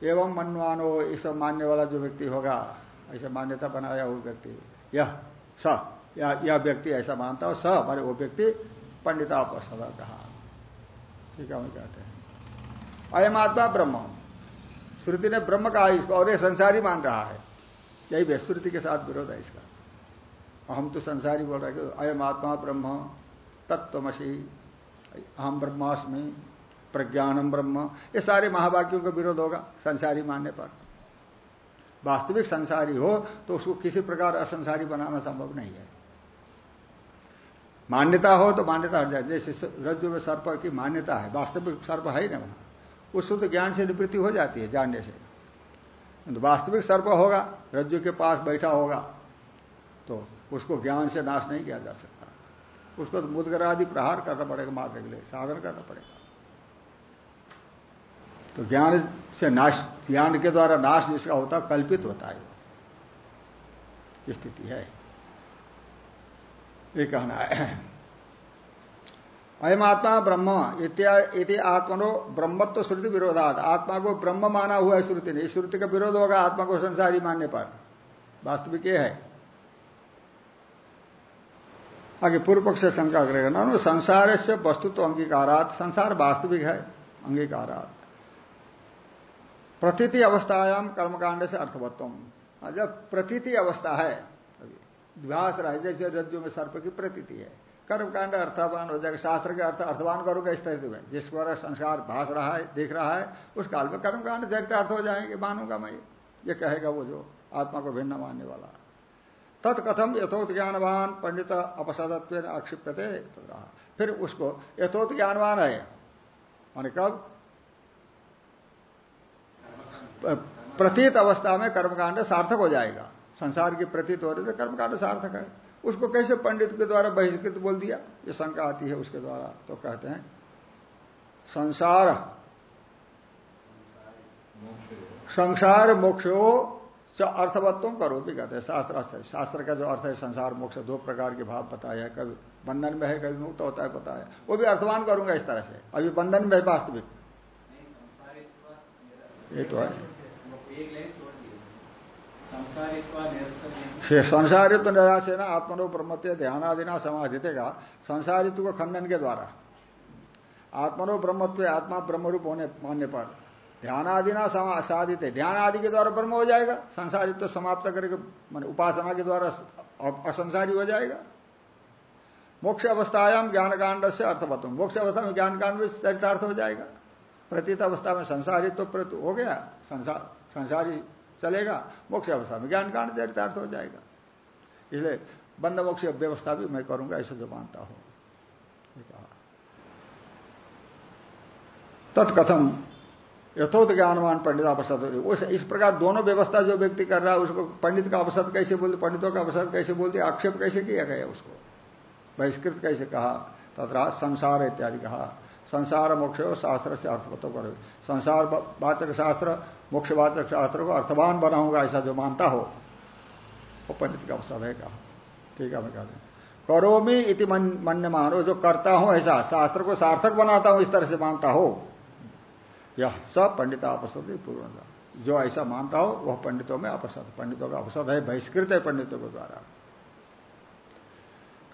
एवं मनवान हो इस मानने वाला जो व्यक्ति होगा, ऐसा मान्यता बनाया वो व्यक्ति, यह, स यह व्यक्ति ऐसा मानता हो, स हमारे वो व्यक्ति पंडिता सदा कहा। ठीक है हम कहते हैं। अयम आत्मा ब्रह्म। श्रुति ने ब्रह्म कहा, इसको और ये संसारी मान रहा है। यही श्रुति के साथ विरोध है इसका। हम तो संसारी बोल रहे अयम आत्मा ब्रह्म तत्वमसी अहम ब्रह्मास्मि प्रज्ञानम ब्रह्म। ये सारे महावाक्यों का विरोध होगा संसारी मानने पर। वास्तविक संसारी हो तो उसको किसी प्रकार असंसारी बनाना संभव नहीं है। मान्यता हो तो मान्यता हट जाए। जैसे रज्जु में सर्प की मान्यता है, वास्तविक सर्प है ही ना वहाँ। उसको तो ज्ञान से निवृत्ति हो जाती है जानने से। तो वास्तविक सर्प होगा, रज्जु के पास बैठा होगा तो उसको ज्ञान से नाश नहीं किया जा सकता। उसको तो मुदगर आदि प्रहार करना पड़ेगा मारने के लिए, साधन करना पड़ेगा। तो ज्ञान से नाश, ज्ञान के द्वारा नाश जिसका होता कल्पित होता है। स्थिति है। ये कहना है। अयम आत्मा ब्रह्म इति आत्मनो ब्रह्मत्व श्रुति विरोधात। आत्मा को ब्रह्म माना हुआ है श्रुति ने। श्रुति का विरोध होगा आत्मा को संसारी मानने पर। वास्तविक यह है। आगे पूर्व पक्ष शंका करेगा, ना संसार से वस्तुत्व अंगीकारात, संसार वास्तविक है, अंगीकारात। प्रतीति अवस्थायाम कर्मकांड से अर्थवत्व। जब प्रतीति अवस्था है द्वास रहा, जैसे रज्जु में सर्प की प्रतीति है। कर्मकांड अर्थवान हो जाएगा, शास्त्र के अर्थ अर्थवान करोगे तरह में जिस पर संसार भाष रहा है, देख रहा है, उस काल में कर्मकांड अर्थ हो जाएँगे, मानूँगा मैं। ये कहेगा वो जो आत्मा को भिन्न मानने वाला तत्कथम यथोत ज्ञानवान पंडित अपसदत्व आक्षिप्यते रहा। फिर उसको यथोत ज्ञानवान है। माने कब? प्रतीत अवस्था में कर्मकांड सार्थक हो जाएगा। संसार की प्रतीत हो रही तो कर्मकांड सार्थक है। उसको कैसे पंडित के द्वारा बहिष्कृत बोल दिया? ये शंका आती है उसके द्वारा। तो कहते हैं, संसार। संसार मोक्षो। अर्थवत्व करो भी कहते हैं शास्त्र शास्त्र का जो अर्थ है संसार मोक्ष दो प्रकार के भाव बताया कभी बंधन में है कभी मुक्त होता है बताया वो भी अर्थवान करूँगा इस तरह से। अभी बंधन में है वास्तविक। ये तो है। संसारित्व निराश है ना आत्मनो ब्रह्मत्व ध्यानादिना समाधित का संसारित्व को खंडन के द्वारा। आत्मनो ब्रह्मत्व आत्मा ब्रह्मरूप होने मानने पर। ध्यानादिना साधित। है ध्यान आदि के द्वारा ब्रह्म हो जाएगा। संसारित्व समाप्त करके, मान उपासना के द्वारा असंसारी हो जाएगा। मोक्ष अवस्थायाम ज्ञान कांड से अर्थवत्व मोक्ष अवस्था में ज्ञान कांड में चरितार्थ हो जाएगा। प्रतीत अवस्था में संसारित्व हो गया। संसार संसारी चलेगा। मोक्ष अवस्था में ज्ञान कांड चरितार्थ हो जाएगा। इसलिए बंद मोक्ष व्यवस्था भी मैं करूँगा, ऐसा जो मानता हूँ। तत्कथम यथोत ज्ञानवान पंडित अवसद उस इस प्रकार दोनों व्यवस्था जो व्यक्ति कर रहा है, उसको पंडित का अवसद कैसे बोलते, पंडितों का अवसद कैसे बोलते, आक्षेप कैसे किया गया उसको? बहिष्कृत कैसे कहा? तथा संसार इत्यादि कहा। संसार मोक्ष शास्त्र से अर्थवत्व करो। संसार वाचक शास्त्र मोक्षवाचक शास्त्र को अर्थवान बनाऊँगा ऐसा जो मानता हो, वो पंडित का अवसर है कहा। ठीक है, मैं करो करोमी इति मन्य मानो जो करता हूँ ऐसा, शास्त्र को सार्थक बनाता हूँ, इस तरह से मानता हो यह सब पंडित आपसद पूर्ण जो ऐसा मानता हो, वह पंडितों में अपसद पंडितों का अपसद है, बहिष्कृत है पंडितों के द्वारा।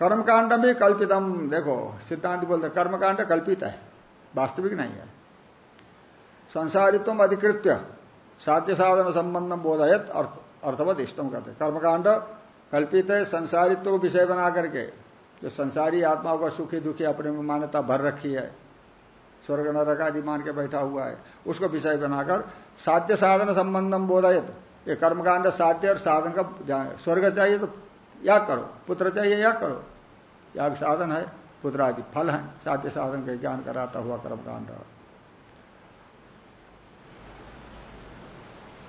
कर्मकांड में कल्पितम, देखो, सिद्धांत बोलते कर्मकांड कल्पित है, वास्तविक नहीं है। संसारित्व अधिकृत्य, साध्य साधन संबंधम बोधयत अर्थ अर्थवत इष्टम करते कर्मकांड कल्पित है, संसारित्व को विषय बना करके, जो संसारी आत्माओं का सुखी दुखी अपने में मान्यता भर रखी है स्वर्ग नरक आदि मान के बैठा हुआ है। उसको विषय बनाकर साध्य साधन संबंधम बोधयत। ये कर्मकांड साध्य और साधन का स्वर्ग चाहिए तो याग करो, पुत्र चाहिए याग करो। याग साधन है, पुत्र आदि फल है, साध्य साधन का ज्ञान कराता हुआ कर्मकांड।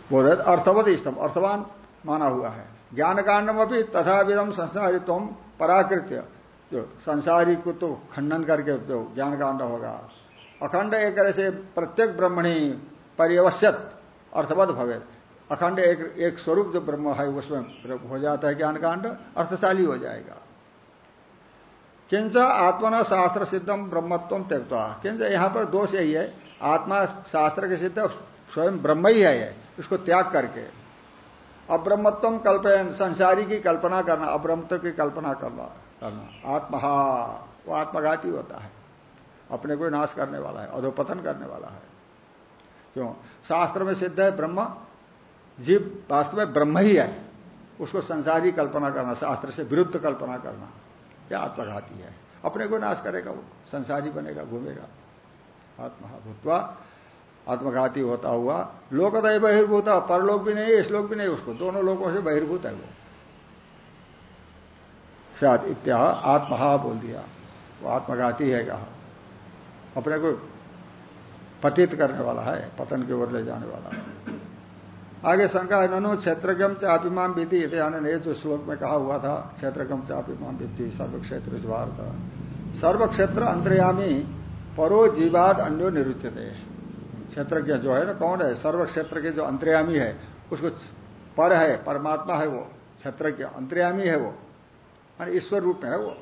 बोधयत अर्थवत इष्टम अर्थवान माना हुआ है। ज्ञान कांडम भी तथा विदम संसारित्व पराकृत्य। जो संसारी को तो खंडन करके जो ज्ञान कांड होगा। अखंड एक से प्रत्येक ब्रह्मणी पर्यवश्यत, अर्थवत भवे अखंड एक एक स्वरूप जो ब्रह्म है, उसमें हो जाता है ज्ञान कांड अर्थशाली हो जाएगा। किंच आत्मना शास्त्र सिद्धम ब्रह्मत्व त्यक्ता किंच यहाँ पर दोष यही है, आत्मा शास्त्र के सिद्ध स्वयं ब्रह्म ही है, इसको त्याग करके। अब्रह्मत्व कल्पयन, संसारी की कल्पना करना, अब्रह्मत्व की कल्पना करना करना। आत्महा, वो आत्मघाती होता है। अपने को नाश करने वाला है, अधोपतन करने वाला है। क्यों? शास्त्र में सिद्ध है, ब्रह्म, जीव वास्तव में ब्रह्म ही है। उसको संसारी कल्पना करना, शास्त्र से विरुद्ध कल्पना करना, यह आत्मघाती है। अपने को नाश करेगा वो, संसारी बनेगा, घूमेगा। आत्मा भूतवा आत्मघाती होता हुआ लोकदय बहिर्भूत, परलोक भी नहीं लोक भी नहीं, उसको दोनों लोगों से बहिर्भूत है वो। शायद इत्या आत्महा बोल दिया। वो आत्मघाती है कहा। अपने को पतित करने वाला है, पतन की ओर ले जाने वाला है। आगे शंका है, ननु क्षेत्रगम चापिमाम विधि ने जो श्लोक में कहा हुआ था, क्षेत्रगम चापिमाम विधि सर्वक्षेत्र भारत सर्वक्षेत्र अंतर्यामी, परो जीवाद अन्यो निरुचित क्षेत्रज्ञ जो है ना, कौन है? सर्व क्षेत्र के जो अंतर्यामी है, उसको पर है, परमात्मा है वो, क्षेत्रज्ञ अंतर्यामी है वो ईश्वर रूप में है वो।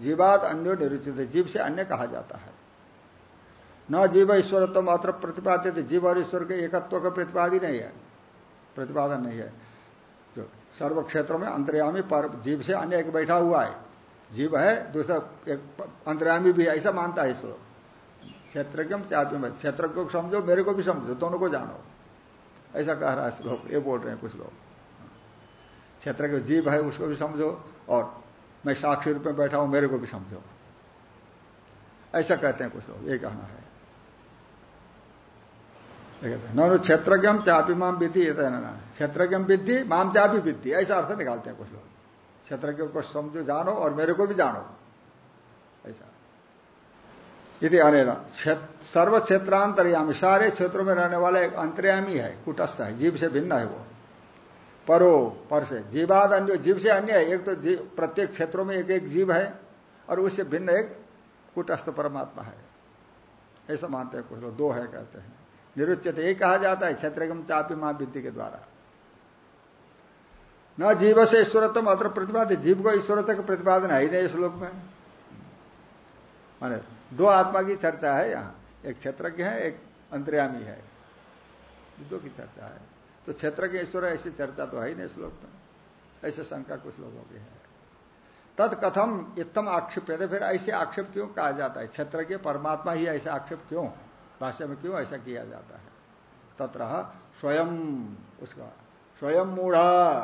जीवाद अन्यो निरुचित जीव से अन्य कहा जाता है। न जीव ईश्वरत्व अत्र प्रतिपादित जीव और ईश्वर के एकत्व का प्रतिपादी नहीं है। प्रतिपादन नहीं है। जो सर्व क्षेत्र में अंतर्यामी पर जीव से अन्य एक बैठा हुआ है। जीव है, दूसरा एक अंतर्यामी भी ऐसा मानता है ईश्वर चापी में क्षेत्र को समझो, मेरे को भी समझो, दोनों को जानो। ऐसा कह रहा है लोग, ये बोल रहे हैं कुछ लोग। क्षेत्र के जीव है, उसको भी समझो, और मैं साक्षी रूप में बैठा हूँ, मेरे को भी समझो। ऐसा कहते हैं कुछ लोग, ये कहना है। नो क्षेत्रज्ञम चापी माम विद्धि ये ना क्षेत्रज्ञम विद्धि माम चापी विद्धि, ऐसा अर्थ निकालते हैं कुछ लोग। क्षेत्रज्ञ को समझो जानो और मेरे को भी जानो। ऐसा। यदि अनेना। सर्व क्षेत्रांतरयामी, सारे क्षेत्रों में रहने वाला एक अंतर्यामी है, कुटस्थ है, जीव से भिन्न है वो। परो, पर से जीवाद अन्य जीव से अन्य है, एक तो प्रत्येक क्षेत्रों में एक एक जीव है, और उससे भिन्न एक कुटस्थ परमात्मा है। ऐसा मानते हैं कुछ लोग, दो है कहते हैं। निरुचित यही कहा जाता है क्षेत्रगम चापी माँ विद्धि के द्वारा। न जीव से ईश्वरत्म अत्र प्रतिपादित जीव को ईश्वरत्व का प्रतिपादन है ही नहीं श्लोक में। माने दो आत्मा की चर्चा है यहाँ। एक क्षेत्रज्ञ है, एक अंतर्यामी है। दो की चर्चा है। तो क्षेत्र के ईश्वर ऐसी चर्चा तो है ही नहीं श्लोक में। ऐसे शंका कुछ लोगों की है। तत्कथम इतम आक्षेप है फिर ऐसे आक्षेप क्यों कहा जाता है? क्षेत्र के परमात्मा ही ऐसा आक्षेप क्यों? भाष्य में क्यों ऐसा किया जाता है? तत्र स्वयं, उसका, स्वयं मूढ़ा,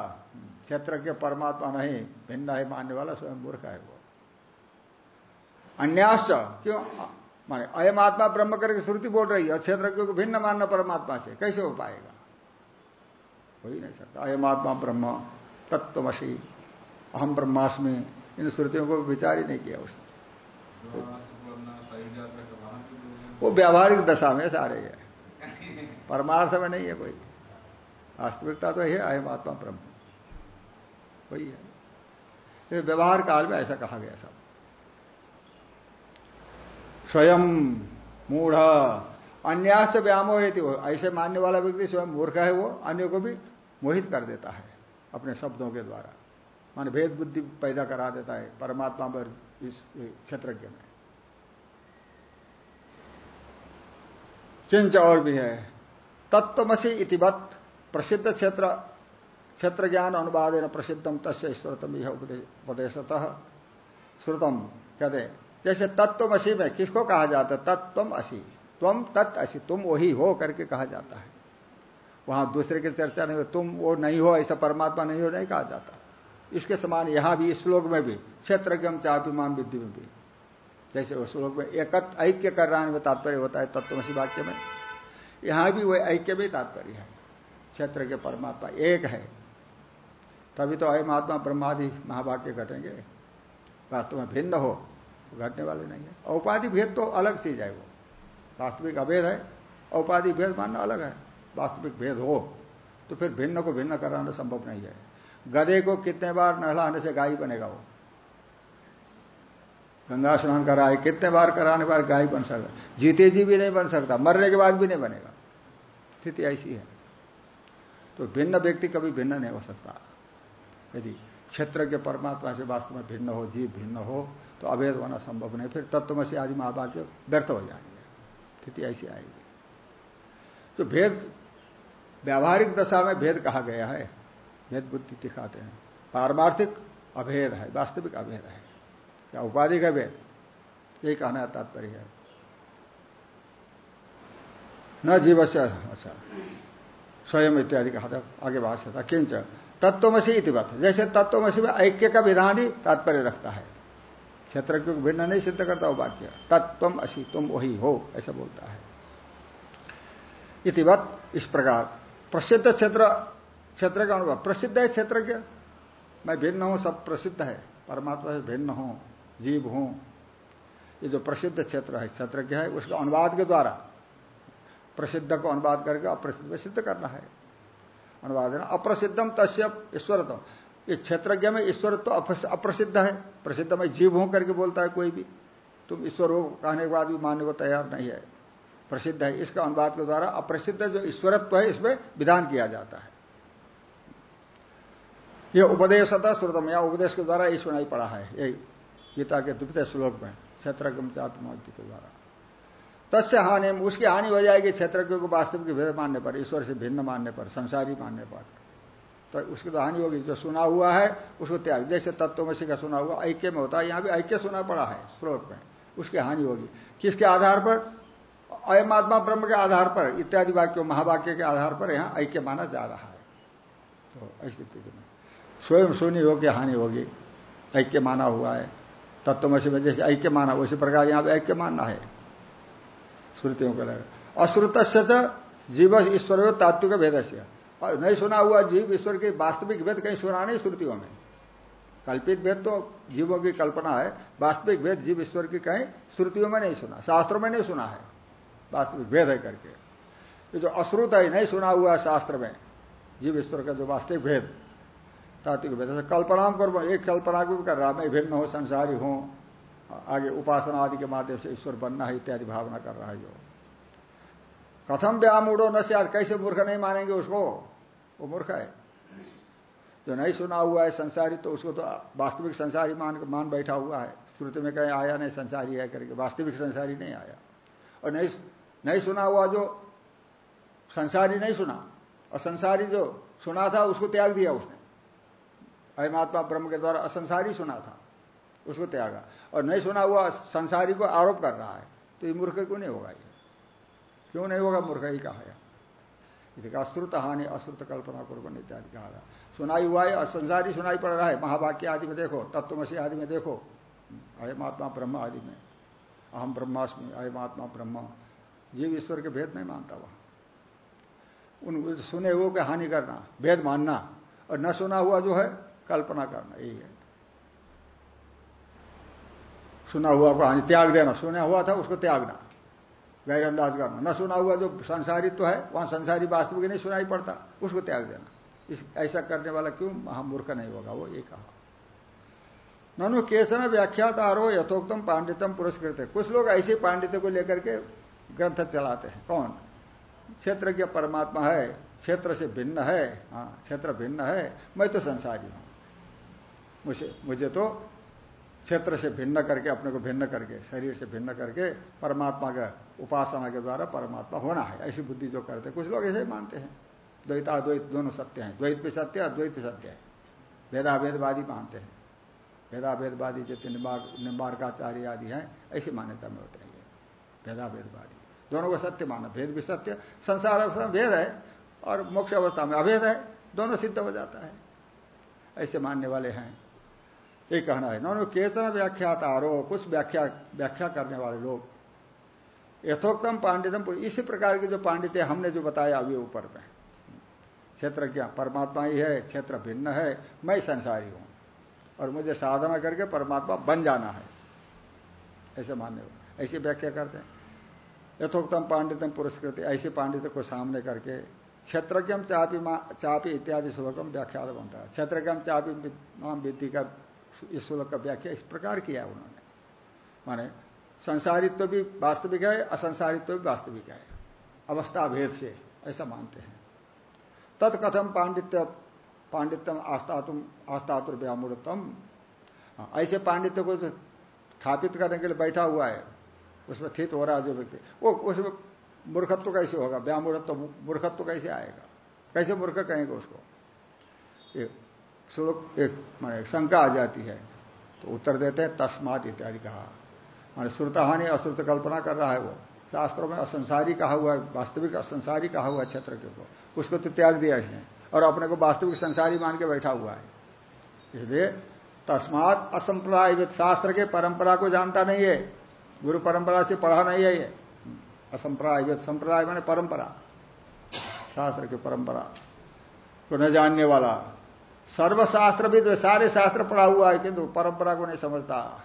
क्षेत्र के परमात्मा नहीं, भिन्न है, मानने वाला स्वयं मूर्ख है वो। अन्याश्च, क्यों? माने अयम आत्मा ब्रह्म करके श्रुति बोल रही है क्षेत्र को भिन्न मानना परमात्मा से, कैसे हो पाएगा? हो ही नहीं सकता। अयम आत्मा ब्रह्म तत्वमसी अहम ब्रह्मास्मि, इन श्रुतियों को विचार ही नहीं किया उसने। वो व्यावहारिक दशा में सारे है। परमार्थ में नहीं है कोई। वास्तविकता तो है, अयम आत्मा ब्रह्म। वही है। व्यवहार काल में ऐसा कहा गया सब। स्वयं मूढ़, अन्यास से व्यामोहित हो ऐसे मानने वाला व्यक्ति स्वयं मूर्ख है वो, अन्य को भी मोहित कर देता है अपने शब्दों के द्वारा। मान भेद बुद्धि पैदा करा देता है, परमात्मा पर इस क्षेत्रज्ञ में। किंच और भी है। तत्वमसी इतिवत प्रसिद्ध क्षेत्र क्षेत्र ज्ञान अनुवाद प्रसिद्धम तस्य श्रोतम यह उपदेशतः। श्रुतम, कहते, जैसे तत्वमसी में किसको कहा जाता है? तत्वम असी तुम तत् असी, तुम वही हो करके कहा जाता है। वहाँ दूसरे की चर्चा नहीं हो, तुम वो नहीं हो, ऐसा परमात्मा नहीं हो, नहीं कहा जाता। इसके समान यहाँ भी, इस श्लोक में भी क्षेत्र के चापिमान विद्धि में भी। जैसे श्लोक में एकत ऐक्य कर रहा है तात्पर्य होता है तत्वमसी वाक्य में। यहाँ भी वह ऐक्य में तात्पर्य है। क्षेत्र के परमात्मा एक है। तभी तो अय महात्मा ब्रह्मादि महावाक्य घटेंगे। वास्तव में भिन्न हो घटने वाले नहीं है। औपाधि भेद तो अलग चीज़ है वो। वास्तविक अभेद है, औपाधि भेद मानना अलग है। वास्तविक भेद हो तो फिर भिन्न को भिन्न कराना संभव नहीं है। गधे को कितने बार नहलाने से गाय बनेगा वो? गंगा स्नान कराए, कितने बार कराने बार गाय बन सकता, जीते जी भी नहीं बन सकता, मरने के बाद भी नहीं बनेगा। स्थिति ऐसी है। तो भिन्न व्यक्ति कभी भिन्न नहीं हो सकता। यदि क्षेत्र के परमात्मा से वास्तव में भिन्न हो, जीव भिन्न हो तो अभेद होना संभव नहीं, फिर तत्वमसी आदि महावाक्य व्यर्थ हो जाएँगे। स्थिति ऐसी आएगी। तो भेद, व्यावहारिक दशा में भेद कहा गया है। भेद बुद्धि दिखाते हैं। पारमार्थिक अभेद है, वास्तविक अभेद है। क्या उपाधि का भेद? यही कहना तात्पर्य है। न जीव से अच्छा। स्वयं इत्यादि कहा था, आगे भाष्य था। किंच तत्वमसी इतिवत जैसे तत्वमसी में ऐक्य का विधान ही तात्पर्य रखता है। क्षेत्र को भिन्न नहीं सिद्ध करता वो वाक्य। तत्वम असी, तुम वही हो, ऐसा बोलता है। इतिवत इस प्रकार। प्रसिद्ध क्षेत्र क्षेत्र का अनुभव। प्रसिद्ध है क्षेत्र क्या मैं भिन्न हूँ, सब प्रसिद्ध है। परमात्मा से भिन्न हूँ। जीव हूँ। ये जो प्रसिद्ध क्षेत्र है, क्षेत्र क्या है? उसका अनुवाद के द्वारा प्रसिद्ध को अनुवाद करके अप्रसिद्ध में सिद्ध करना है। अनुवाद है अप्रसिद्धम तस्य ईश्वरत्म ये क्षेत्रज्ञ में ईश्वर तो अप्रसिद्ध है? प्रसिद्ध में जीव हूँ करके बोलता है कोई भी। तुम ईश्वर हो, कहने के बाद भी मानने को तैयार नहीं है। प्रसिद्ध है, इसका अनुवाद के द्वारा अप्रसिद्ध जो ईश्वरत्व है, इसमें विधान किया जाता है। यह उपदेश था, श्रोतम, या उपदेश के द्वारा ये सुनाई पड़ा है ये गीता के द्वितीय श्लोक में क्षेत्र के द्वारा। तस्य हानि, उसकी हानि हो जाएगी क्षेत्र को वास्तविक भेद मानने पर, ईश्वर से भिन्न मानने पर, संसारी मानने पर। तो उसकी तो हानि होगी, जो सुना हुआ है, उसको त्याग। जैसे तत्वमसी का सुना हुआ? ऐक्य में होता है। यहाँ भी ऐक्य सुना पड़ा है श्लोक में। उसकी हानि होगी। किसके आधार पर? अयमात्मा ब्रह्म के आधार पर। इत्यादि वाक्यों, महावाक्य के आधार पर यहाँ ऐक्य माना जा रहा है। तो ऐसी स्थिति में। स्वयं शून्य की हानि होगी। ऐक्य माना हुआ है। तत्वमसी में जैसे ऐक्य माना, उसी प्रकार यहाँ पर ऐक्य मानना है। श्रुतियों को लगा। अश्रुत से जीव ईश्वर तात्विक भेद से। नहीं सुना हुआ जीव ईश्वर के वास्तविक भेद कहीं सुना नहीं श्रुतियों में। कल्पित भेद तो जीवों की कल्पना है, वास्तविक भेद जीव ईश्वर की कहीं श्रुतियों में नहीं सुना, शास्त्रों में नहीं सुना है। वास्तविक भेद है करके। जो अश्रुत है, नहीं सुना हुआ है शास्त्र में, जीव ईश्वर का जो वास्तविक भेद। तात्विक भेद कल्पना कर, एक कल्पना को कर रहा मैं भिन्न हूँ, संसारी हूँ, आगे उपासना आदि के माध्यम से ईश्वर बनना है, इत्यादि भावना कर रहा है जो। कथम व्यामूढ़ो न से कैसे मूर्ख नहीं मानेंगे उसको? वो मूर्ख है। जो नहीं सुना हुआ है संसारी तो उसको तो वास्तविक संसारी मान मान बैठा हुआ है। श्रुति में कहीं आया नहीं, संसारी है करके, वास्तविक संसारी नहीं आया। और नहीं नहीं सुना हुआ जो संसारी नहीं सुना, और संसारी जो सुना था, उसको त्याग दिया उसने। अहमात्मा ब्रह्म के द्वारा असंसारी सुना था, उसको त्यागा। और नहीं सुना हुआ संसारी को आरोप कर रहा है तो ये मूर्ख क्यों नहीं होगा ये? क्यों नहीं होगा मूर्ख? ही कहा है। अश्रुत हानि, अश्रुत कल्पना कुर्बन इत्यादि कहा गया सुनाई हुआ है, असंसारी सुनाई पड़ रहा है, महावाक्य आदि में देखो, तत्वमसी आदि में देखो। अयमात्मा ब्रह्म आदि में। अहम ब्रह्मास्मि, अयमात्मा ब्रह्म। जीव ईश्वर के भेद नहीं मानता वहाँ। उन सुने हुए के हानि करना, भेद मानना, और न सुना हुआ जो है कल्पना करना, यही है। सुना हुआ हानि त्याग देना, सुना हुआ था उसको त्यागना, गैरअंदाज करना। न सुना हुआ जो संसारी तो है, वहाँ संसारी वास्तविक नहीं सुनाई पड़ता, उसको त्याग देना। इस, ऐसा करने वाला क्यों महामूर्ख नहीं होगा, वो ये कहा। ननु केसन व्याख्यात आरो यथोक्तम पांडितम पुरस्कृत। है कुछ लोग ऐसे पांडित्य को लेकर के ग्रंथ चलाते हैं। कौन? क्षेत्र के परमात्मा है, क्षेत्र से भिन्न है हाँ क्षेत्र भिन्न है, मैं तो संसारी हूँ। मुझे मुझे तो क्षेत्र से भिन्न करके, अपने को भिन्न करके, शरीर से भिन्न करके परमात्मा का, उपासना के द्वारा परमात्मा होना है। ऐसी बुद्धि जो करते कुछ लोग ऐसे ही मानते हैं। द्वैत, अद्वैत दोनों सत्य हैं। द्वैत भी सत्य अद्वैत भी सत्य है। भेदाभेदवादी मानते हैं। भेदाभेदवादी जितने निम्बार, निम्बारकाचार्य आदि हैं, ऐसी मान्यता में होते हैं ये। भेदाभेदवादी। दोनों को सत्य माना भेद भी सत्य, संसार अवस्था में भेद है और मोक्ष अवस्था में अभेद है, दोनों सिद्ध हो जाता है। ऐसे मानने वाले हैं। ये कहना है। नौनो केचन व्याख्यात आरो कुछ व्याख्या व्याख्या करने वाले लोग। यथोक्तम पांडितम इसी प्रकार के जो पांडित्य हमने जो बताया अभी ऊपर में। क्षेत्र क्या? परमात्मा ही है, क्षेत्र भिन्न है, मैं संसारी हूँ। और मुझे साधना करके परमात्मा बन जाना है। ऐसे मानने ऐसी व्याख्या करते हैं। यथोक्तम पांडितम पुरस्कृत, ऐसे पांडित्य को सामने करके क्षेत्रज्ञम चापी चापी इत्यादि श्लोकम व्याख्या बनता है। क्षेत्रज्ञम चापी नाम विद्धि का इस श्लोक का व्याख्या इस प्रकार किया उन्होंने। माने संसारित्व भी वास्तविक है असंसारित्व भी वास्तविक है। अवस्था भेद से ऐसा मानते हैं। तत्कथम पांडित्य पांडित्यम आस्तातुम आस्तातुर व्यामूर्तम हाँ, ऐसे पांडित्य को स्थापित करने के लिए बैठा हुआ है। उसमें स्थित हो रहा है जो व्यक्ति। वो उसमें मूर्खत्व तो कैसे होगा? व्यामूर्त तो मूर्खत्व तो कैसे आएगा? कैसे मूर्ख कहेंगे उसको? श्लोक एक, माने शंका आ जाती है तो उत्तर देते हैं, तस्मात इत्यादि कहा। माने श्रुतहानि अश्रुत कल्पना कर रहा है वो। शास्त्रों में असंसारी कहा हुआ है, वास्तविक असंसारी कहा हुआ है क्षेत्र के उसको तो त्याग दिया इसने, और अपने को वास्तविक संसारी मान के बैठा हुआ है। इसलिए तस्मात असंप्रदाय शास्त्र के परंपरा को जानता नहीं है, गुरु परंपरा से पढ़ा नहीं है ये। असंप्रदाय संप्रदाय माने परंपरा, शास्त्र की परंपरा को न जानने वाला। सर्वशास्त्र भी तो सारे शास्त्र पढ़ा हुआ है, किंतु परंपरा को नहीं समझता।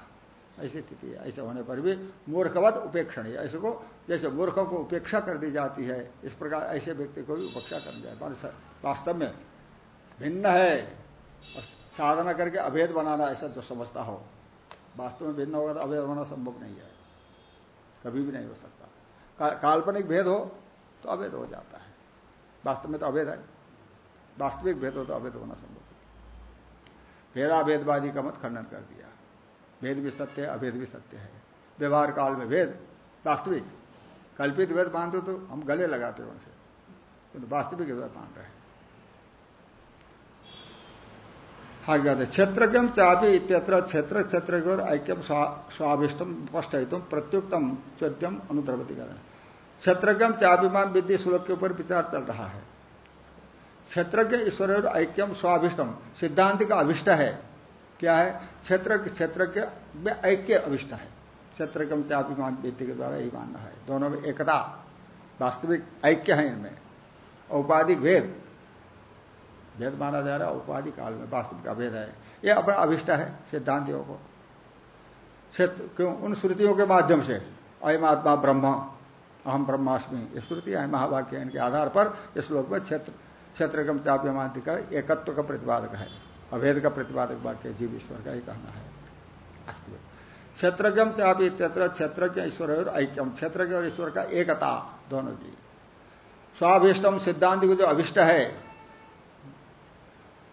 ऐसी स्थिति है, ऐसे होने पर भी मूर्खवत उपेक्षण है। ऐसे को, जैसे मूर्खों को उपेक्षा कर दी जाती है, इस प्रकार ऐसे व्यक्ति को भी उपेक्षा कर जाए वास्तव में भिन्न है, और साधना करके अभेद बनाना ऐसा जो समझता हो। वास्तव में भिन्न होगा तो अभेद होना संभव नहीं है। कभी भी नहीं हो सकता। काल्पनिक भेद हो तो अवैध हो जाता है। वास्तव में तो अवैध है। वास्तविक भेद हो तो अवैध होना संभव भेदाभेदवादी का मत खंडन कर दिया। भेद भी सत्य है, अभेद भी सत्य है। व्यवहार काल में भेद, वास्तविक। कल्पित भेद मानते तो हम गले लगाते हैं उनसे। तो वास्तविक भेद मान रहे हैं। आगे कहते चापी इत्यत्र क्षेत्र क्षेत्र और ऐक्यम स्वाभिष्टम स्पष्ट प्रत्युक्तम चौद्यम अनुद्रवती करें क्षेत्रज्ञम चापिमान विद्य श्लोक के ऊपर विचार चल रहा है। क्षेत्रज्ञ ईश्वर ऐक्यम स्वाभिष्टम सिद्धांत का अभिष्ट है। क्या है? क्षेत्र क्षेत्रज्ञ में ऐक्य अभिष्ट है। क्षेत्रज्ञम चापिमान व्यक्ति के द्वारा यही मानना है। दोनों में एकता, वास्तविक ऐक्य है इनमें। औपाधिक भेद। भेद माना जा रहा है उपाधि काल में, वास्तविक अभेद है। यह अपना अभिष्ट है सिद्धांतियों को। क्षेत्र क्यों? उन श्रुतियों के माध्यम से। अयम आत्मा ब्रह्म, अहम ब्रह्माष्टमी ये श्रुति है, महावाक्य इनके आधार पर इस श्लोक में क्षेत्र क्षेत्रगम चाप्यमांति का एकत्व का प्रतिपादक है। अभेद का प्रतिपादक वाक्य जीव ईश्वर का ही कहना है। क्षेत्रज्ञम चापी इत्यत्र क्षेत्रज्ञ, ईश्वर और ऐक्यम, क्षेत्रज्ञ और ईश्वर का एकता, दोनों की। स्वाभिष्टम सिद्धांत को जो अभिष्ट है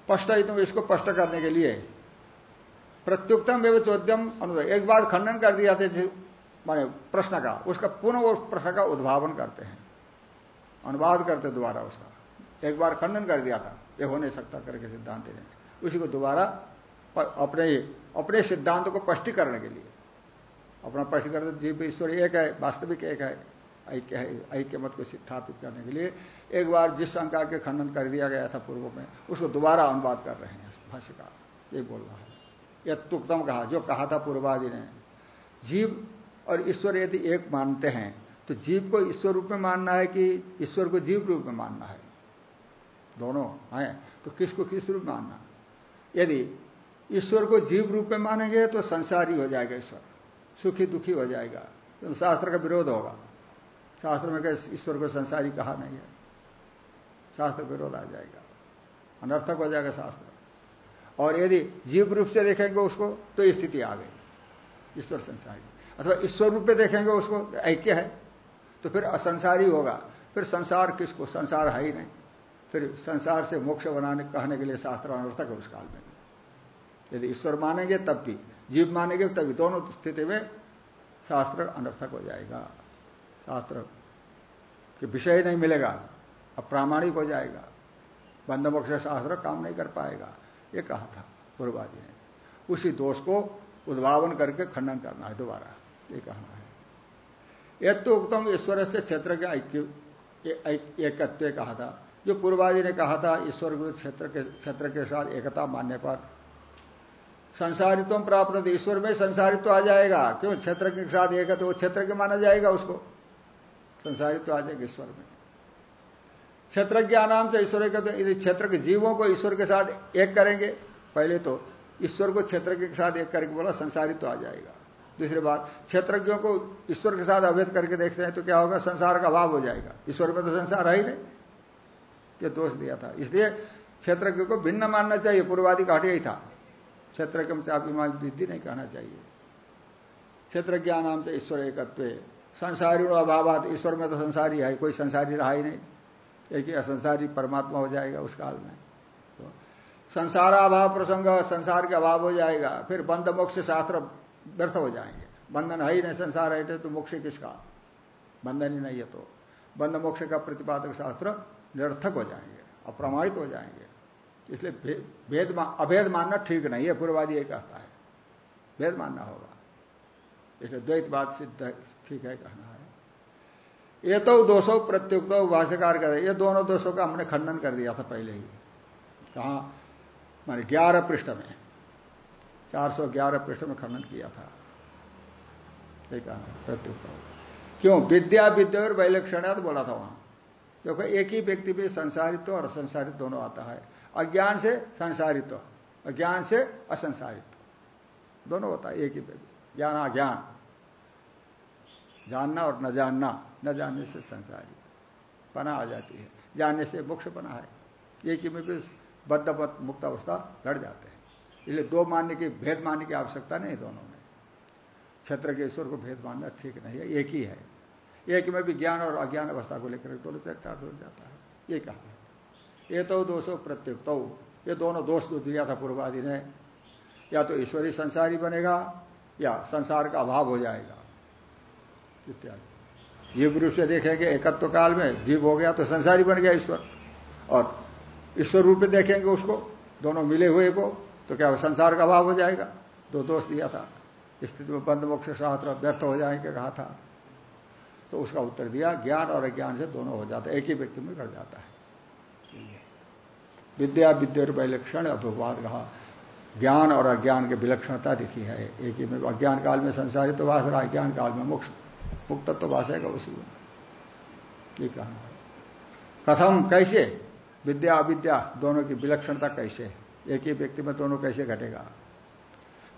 स्पष्ट इसको स्पष्ट करने के लिए। प्रत्युक्तम एवं चौद्यम अनुदय। एक बार खंडन कर दिया थे माने प्रश्न का, उसका पुनः वो प्रश्न का उद्भावन करते हैं। अनुवाद करते दोबारा उसका। एक बार खंडन कर दिया था। ये हो नहीं सकता करके सिद्धांत ने उसी को दोबारा अपने अपने सिद्धांत को स्पष्टीकरण के लिए। अपना स्पष्टीकरण जीव ईश्वर एक है, वास्तविक एक है, ऐक्य ऐक्य मत को स्थापित करने के लिए एक बार जिस शंका के खंडन कर दिया गया था पूर्व में, उसको दोबारा अनुवाद कर रहे हैं भाष्यकार। ये बोल रहा है। यह तुक्तम कहा, जो कहा था पूर्वादि ने, जीव और ईश्वर यदि एक मानते हैं तो जीव को ईश्वर रूप में मानना है कि ईश्वर को जीव रूप में मानना है? दोनों हैं तो किसको किस रूप मानना? यदि ईश्वर को जीव रूप में मानेंगे तो संसारी हो जाएगा ईश्वर, सुखी दुखी हो जाएगा तो शास्त्र का विरोध होगा। शास्त्र में कह ईश्वर को संसारी कहा नहीं है, शास्त्र विरोध आ जाएगा, अनर्थक हो जाएगा शास्त्र। और यदि जीव रूप से देखेंगे उसको तो स्थिति आ गई, ईश्वर संसारी। अथवा ईश्वर रूप में देखेंगे उसको ऐक्य है तो फिर असंसारी होगा, फिर संसार किसको? संसार है ही नहीं। फिर संसार से मोक्ष बनाने, कहने के लिए शास्त्र अनर्थक है उस काल में। यदि ईश्वर मानेंगे, तब भी, जीव मानेंगे तभी दोनों स्थिति में शास्त्र अनर्थक हो जाएगा। शास्त्र के विषय नहीं मिलेगा, अप्रामाणिक हो जाएगा। बंद मोक्ष शास्त्र काम नहीं कर पाएगा। ये कहा था पूर्वादि ने। उसी दोष को उद्भावन करके खंडन करना है दोबारा। ये कहना है। एक तो उत्तम ईश्वर से क्षेत्र के एकत्व कहा था। जो पूर्वादि ने कहा था ईश्वर को क्षेत्र के क्षेत्र के साथ एकता मानने पर। संसारित्व प्राप्त ईश्वर में संसारित्व आ जाएगा। क्यों? क्षेत्र के साथ एक तो क्षेत्र के माना जाएगा उसको। संसारित्व आ जाएगा ईश्वर में। क्षेत्र ज्ञानाम से ईश्वर का यदि क्षेत्र के जीवों को ईश्वर के साथ एक करेंगे, पहले तो ईश्वर को क्षेत्र के साथ एक करके बोला, संसारित्व आ जाएगा। दूसरी बात, क्षेत्रज्ञों को ईश्वर के साथ अवैध करके देखते हैं तो क्या होगा? संसार का अभाव हो जाएगा। ईश्वर में तो संसार है ही नहीं। ये दोष दिया था। इसलिए क्षेत्रज्ञ को भिन्न मानना चाहिए। पूर्वादि का ही था। क्षेत्र के चापिमान वृद्धि नहीं कहना चाहिए। क्षेत्र ज्ञान नाम से ईश्वर एकत्व संसारी अभाव ईश्वर में तो संसारी है। कोई संसारी रहा ही नहीं। एक ही असंसारी परमात्मा हो जाएगा उस काल में। तो संसार अभाव प्रसंग संसार के अभाव हो जाएगा। फिर बंद मोक्ष शास्त्र व्यर्थ हो जाएँगे। बंधन है ही नहीं संसार है तो मोक्ष किसका? बंधन ही नहीं है तो। बंद मोक्ष का प्रतिपादक शास्त्र निरर्थक हो जाएँगे, अप्रमाणित हो जाएँगे। इसलिए भेद अभेद मानना ठीक नहीं है पूर्वादि ये कहता है। भेद मानना होगा। इसलिए द्वैत बात सिद्ध, ठीक है कहना है। ये तो दोषों प्रत्युक्त, भाष्यकार कर ये दोनों दोषों का हमने खंडन कर दिया था पहले ही। कहा, माने ग्यारह पृष्ठ में 411 पृष्ठ में खंडन किया था। ये प्रत्युक्त। क्यों? विद्या विद्या और वैलक्षण तो बोला था वहाँ। देखो, एक ही व्यक्ति में संसारित्व और असंसारित दोनों आता है। अज्ञान से संसारित्व, अज्ञान से असंसारित्व। दोनों होता है, एक ही व्यक्ति। ज्ञान अज्ञान। जानना और न जानना, न जानने से संसारी। पना आ जाती है। जानने से मोक्ष बना है। एक ही में भी बद्ध मुक्त अवस्था लड़ जाते हैं। इसलिए दो मानने की, भेद मानने की आवश्यकता नहीं दोनों में। क्षेत्र के ईश्वर को भेद मानना ठीक नहीं है, एक ही है। एक में भी ज्ञान और अज्ञान अवस्था को लेकर दोनों चरितार्थ हो जाता है। ये कहा ये तो दोषो प्रत्युक्त। ये दोनों दोष जो दिया था पूर्वादि ने, या तो ईश्वरी संसारी बनेगा, या संसार का अभाव हो जाएगा। इत्यादि। जीव रूप से देखेंगे एकत्व काल में, जीव हो गया तो संसारी बन गया ईश्वर। और ईश्वर रूप में देखेंगे उसको, दोनों मिले हुए को तो क्या संसार का अभाव हो जाएगा? दो दोष दिया था। स्थिति में बंद मोक्ष शास्त्र व्यर्थ हो जाएँगे कहा था। तो उसका उत्तर दिया, ज्ञान और अज्ञान से दोनों हो जाता है, एक ही व्यक्ति में घट जाता है। विद्या विद्या विलक्षण अभिवाद कहा, ज्ञान और अज्ञान की विलक्षणता दिखी है, एक ही में, अज्ञान काल में संसारित तो वास रहा ज्ञान काल में मोक्ष मुक्त तो वासेगा उसी में। ये कहना है। कथम कैसे? विद्या, अविद्या, दोनों की विलक्षणता कैसे? एक ही व्यक्ति में दोनों कैसे घटेगा?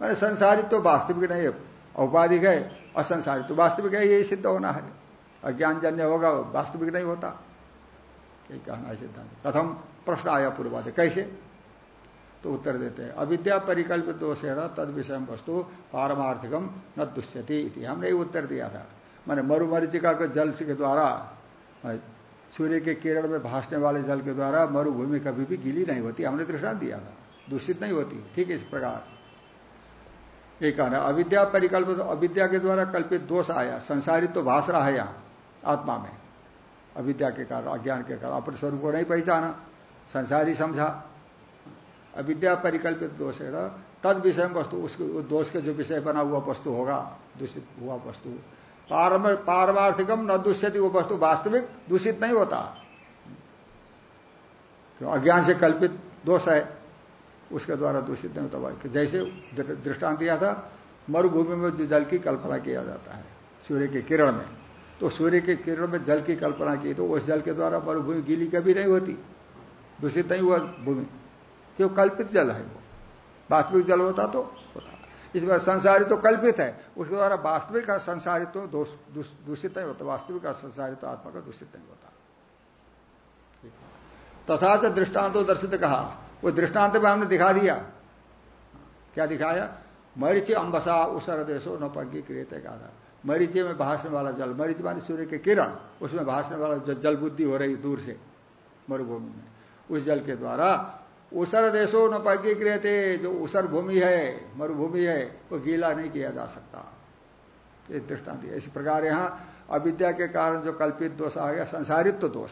मैंने संसारित तो वास्तविक नहीं है, औपाधिक है असंसारित तो वास्तविक है यही सिद्ध होना है। अज्ञानजन्य होगा, वास्तविक नहीं होता। यही कहना है सिद्धांत। प्रथम प्रश्न आया पूर्वाद, कैसे? तो उत्तर देते हैं, अविद्या परिकल्पित दोष है ना तद विषय वस्तु पारमार्थिकम न दुष्यति हमने ही उत्तर दिया था। मैंने मरुमरिचिका के जल के द्वारा सूर्य के किरण में भासने वाले जल के द्वारा मरुभूमि कभी भी गीली नहीं होती। हमने दृष्टांत दिया था। दूषित नहीं होती। ठीक है, इस प्रकार। एक कहना अविद्या परिकल्पित, अविद्या के द्वारा कल्पित दोष आया। संसारित तो भाष रहा है यहाँ। आत्मा में। अविद्या के कारण, अज्ञान के कारण अपने स्वरूप को नहीं पहचाना, संसारी समझा। अविद्या परिकल्पित दोष है ना, तद विषय वस्तु, उसके दोष के जो विषय बना हुआ वस्तु होगा, दूषित हुआ वस्तु। पारमार्थिकम न दूषित वो वस्तु वास्तविक दूषित नहीं होता। क्यों? अज्ञान से कल्पित दोष है, उसके द्वारा दूषित नहीं होता। जैसे दृष्टांत दिया था, मरुभूमि में जो जल की कल्पना किया जाता है, सूर्य के किरण में। तो सूर्य के किरण में जल की कल्पना की तो उस जल के द्वारा मरुभूमि गीली कभी नहीं होती। दूषित नहीं हुआ भूमि। क्यों? कल्पित जल है वो। वास्तविक जल होता तो होता। इस बार संसारित तो कल्पित है। उसके द्वारा वास्तविक का संसारित तो दूषित नहीं होता। वास्तविक का संसारित तो आत्मा का दूषित नहीं होता। तथा से दृष्टांत दर्शित कहा। वो दृष्टांत में हमने दिखा दिया। क्या दिखाया? मरीचि अंबसा, उसर देशो नौपज्ञी क्रियते कहा था मरीचे में भाषने वाला जल, मरीच मानी सूर्य के किरण, उसमें भाषने वाला जल जल बुद्धि हो रही दूर से, मरुभूमि में। उस जल के द्वारा उसर देशो न गृह थे जो उसर भूमि है, मरुभूमि है, वो गीला नहीं किया जा सकता। ये दृष्टांत इस प्रकार यहाँ अविद्या के कारण जो कल्पित दोष आ गया, संसारित्व दोष,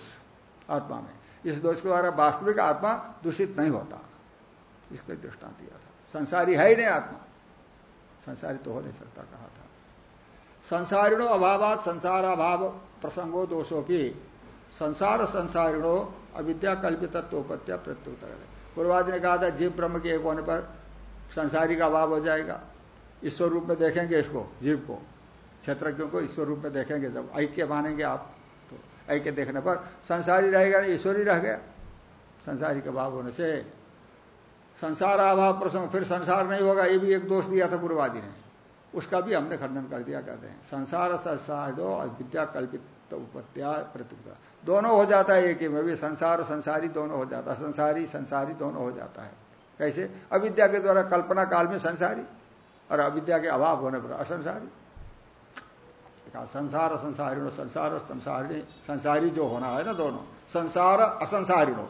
आत्मा में। इस दोष के द्वारा वास्तविक आत्मा दूषित नहीं होता। इसका दृष्टांत दिया था। संसारी है ही नहीं आत्मा। संसारी तो हो नहीं सकता, कहा था। संसारिणो अभावात संसार अभाव प्रसंगो दोषों की संसार संसारिणो अविद्या कल्पितत्वोपत्या प्रत्युत पूर्वादि ने कहा था, जीव ब्रह्म के एक होने पर संसारी का अभाव हो जाएगा। ईश्वर रूप में देखेंगे इसको, जीव को। क्षेत्रज्ञों को ईश्वर रूप में देखेंगे, जब ऐक्य मानेंगे आप तो। ऐक्य देखने पर संसारी रहेगा नहीं ईश्वर रह गया। संसारी का भाव होने से संसार अभाव प्रसंग, फिर संसार नहीं होगा, ये भी एक दोष दिया था पूर्वादि ने। उसका भी हमने खंडन कर दिया, कहते हैं, संसार संसारो विद्या कल्पित उपत्या प्रत्युक्ता दोनों हो जाता है एक ही में भी संसार और संसारी दोनों हो जाता है, संसारी संसारी दोनों हो जाता है। कैसे? अविद्या के द्वारा कल्पना काल में संसारी और अविद्या के अभाव होने पर असंसारी। संसार असंसारिणो संसार और संसारी संसारी जो होना है ना दोनों, संसार असंसारिणो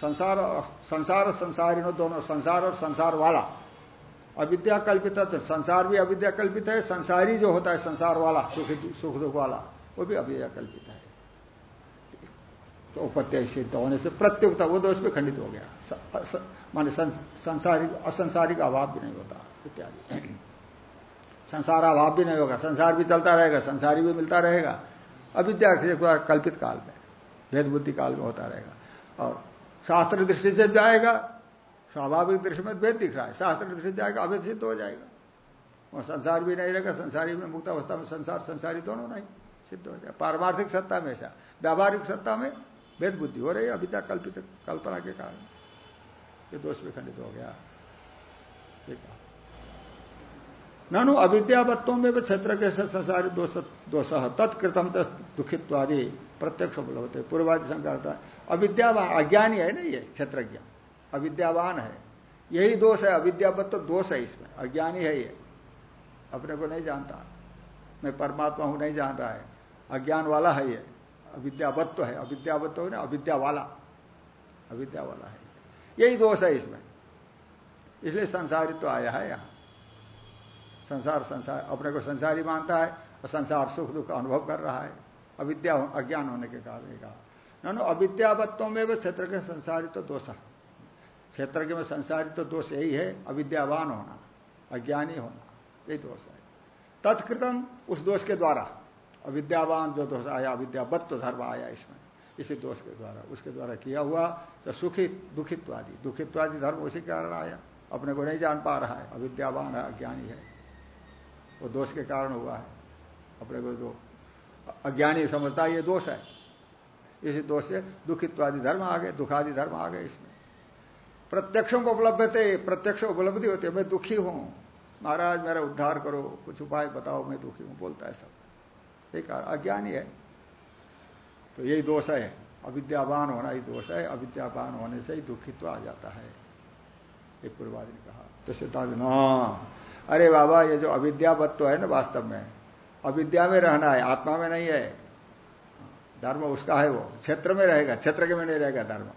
संसार संसार संसारिणो दोनों, संसार और संसार वाला। अविद्या कल्पित संसार भी अविद्या कल्पित है, संसारी जो होता है, संसार वाला, सुख सुख दुख वाला, वो भी अविद्या कल्पित है। तो उपत्य सिद्ध होने से प्रत्युक्ता, वो दोष भी खंडित हो गया। माने संसारिक, असंसारिक अभाव भी नहीं होता, इत्यादि। संसार अभाव भी नहीं होगा, संसार भी चलता रहेगा, संसारी भी मिलता रहेगा। अविद्या कल्पित काल में भेद बुद्धि काल में होता रहेगा। और शास्त्र दृष्टि से जाएगा स्वाभाविक दृष्टि में भेद दिख रहा है। शास्त्र दृष्टि जाएगा अवैध सिद्ध हो जाएगा। और संसार भी नहीं रहेगा, संसारी में मुक्त अवस्था में संसार, संसारी दोनों नहीं, सिद्ध हो जाए पारमार्थिक सत्ता में ऐसा व्यावहारिक सत्ता में भेद बुद्धि हो रही है अविद्या कल्पित, कल्पना के कारण। ये दोष भी खंडित हो गया। ननु अविद्यावत्तों में भी क्षेत्र के संसारी दोष तत्कृतम दुखित्वादि प्रत्यक्ष होते पूर्वादि शंका अविद्या अज्ञानी है ना ये क्षेत्रज्ञ? अविद्यावान है। यही दोष है अविद्यावत्त दोष है इसमें, अज्ञानी है ये। अपने को नहीं जानता। मैं परमात्मा हूँ, नहीं जान रहा है। अज्ञान वाला है ये। अविद्यावत्व है अविद्यावत्व है ना अविद्या वाला अविद्या वाला है। यही दोष है इसमें। इसलिए संसारित्व तो आया है यहाँ। संसार संसार, अपने को संसारी मानता है, और संसार सुख दुख अनुभव कर रहा है। अविद्या अज्ञान होने के कारण कहा। नो अविद्यावत्व में भी क्षेत्र के संसारित तो दोष क्षेत्र के में संसारित तो दोष यही है, अविद्यावान होना, अज्ञानी होना, यही दोष है। तत्कृतम उस दोष के द्वारा, अविद्यावान जो दोष आया अविद्यावत्व धर्म आया इसमें, इसी दोष के द्वारा, उसके द्वारा किया हुआ तो सुखित दुखित्वादि दुखित्वादि धर्म उसी कारण आया, अपने को नहीं जान पा रहा है, अविद्यावान है, अज्ञानी है, वो दोष के कारण हुआ है, अपने को जो अज्ञानी समझता है, ये दोष है। इसी दोष से दुखित्वादि धर्म आ गए, दुखादि धर्म आ गए इसमें। प्रत्यक्षों को उपलब्ध थे प्रत्यक्ष उपलब्धि होती है मैं दुखी हूँ। महाराज, मेरा उद्धार करो। कुछ उपाय बताओ, मैं दुखी हूँ, बोलता है सब। एक अज्ञानी है। तो यही दोष है। अविद्यावान होना ही दोष है। अविद्यावान होने से ही दुखित्व आ जाता है। एक पूर्वादि ने कहा। तो सिद्धांत न अरे बाबा, ये जो अविद्यावत्व है ना वास्तव में, अविद्या में रहना है, आत्मा में नहीं है। धर्म उसका है वो। क्षेत्र में रहेगा, क्षेत्र के में नहीं रहेगा धर्म।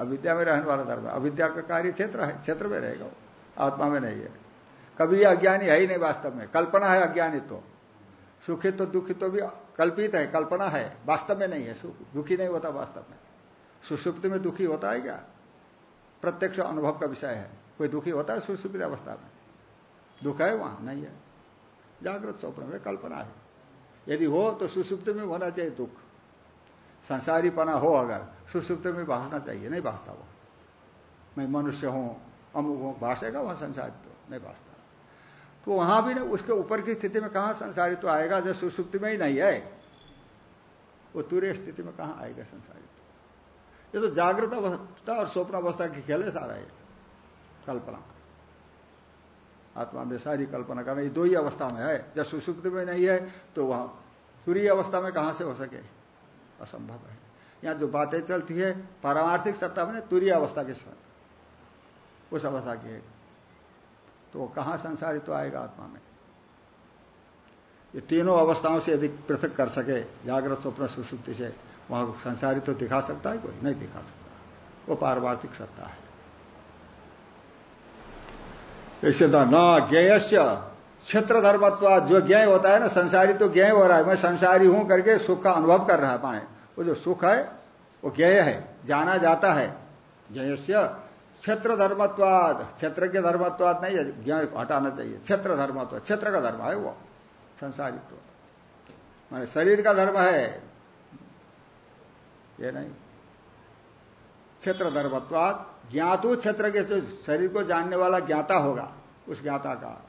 अविद्या में रहने वाला धर्म है। अविद्या का कार्य क्षेत्र है, क्षेत्र में रहेगा वो। आत्मा में नहीं है। कभी अज्ञानी है ही नहीं वास्तव में। कल्पना है अज्ञानित्व। तो सुखित तो दुखित तो भी कल्पित है, कल्पना है। वास्तव में नहीं है सुख। दुखी नहीं होता वास्तव में। सुषुप्त में दुखी होता है क्या? प्रत्यक्ष अनुभव का विषय है। कोई दुखी होता है सुषुप्त अवस्था में। दुख है वहाँ? नहीं है। जागृत स्वप्न में कल्पना है। यदि हो तो सुसुप्त में होना चाहिए दुख। संसारीपना हो अगर। सुसुप्त में भाषना चाहिए, नहीं भाषता वो। मैं मनुष्य हूँ, अमुक हूँ भाषेगा वहाँ संसारित तो नहीं भाषता तो वहाँ भी ना उसके ऊपर की स्थिति में कहाँ संसारित तो आएगा, जब सुसुप्ति में ही नहीं है? वो तुरे स्थिति में कहाँ आएगा संसारित ये तो जागृत अवस्था और स्वप्न अवस्था की खेल है सारा ये कल्पना। आत्मा में सारी कल्पना करना, ये दो ही अवस्था में है। जब सुसुप्त में नहीं है तो वहाँ तुरीय अवस्था में कहाँ से हो सके? असंभव है। यहाँ जो बातें चलती है, पारमार्थिक सत्ता में तुरीय अवस्था के साथ। उस अवस्था की है। तो कहाँ संसारित तो आएगा आत्मा में? ये तीनों अवस्थाओं से यदि पृथक कर सके, जागृत स्वप्न सुसुप्ति से, वहाँ संसारी तो दिखा सकता है, कोई नहीं दिखा सकता। वो पारमार्थिक सत्ता है। ऐसे तो न ज्ञेयस्य क्षेत्र धर्मत्व जो ज्ञ होता है ना, संसारी तो ज्ञ हो रहा है। मैं संसारी हूँ करके सुख का अनुभव कर रहा है पाए वो जो सुख है, वो ज्ञेय है, जाना जाता है। ज्ञेयस्य क्षेत्र धर्मत्वाद क्षेत्र के धर्मत्वाद नहीं है ज्ञ हटाना चाहिए। क्षेत्र धर्मत्व क्षेत्र का धर्म है वो, संसारित्व। माने शरीर का धर्म है, ये नहीं। क्षेत्र धर्मत्वाद ज्ञातु क्षेत्र के जो शरीर को जानने वाला ज्ञाता होगा, उस ज्ञाता का।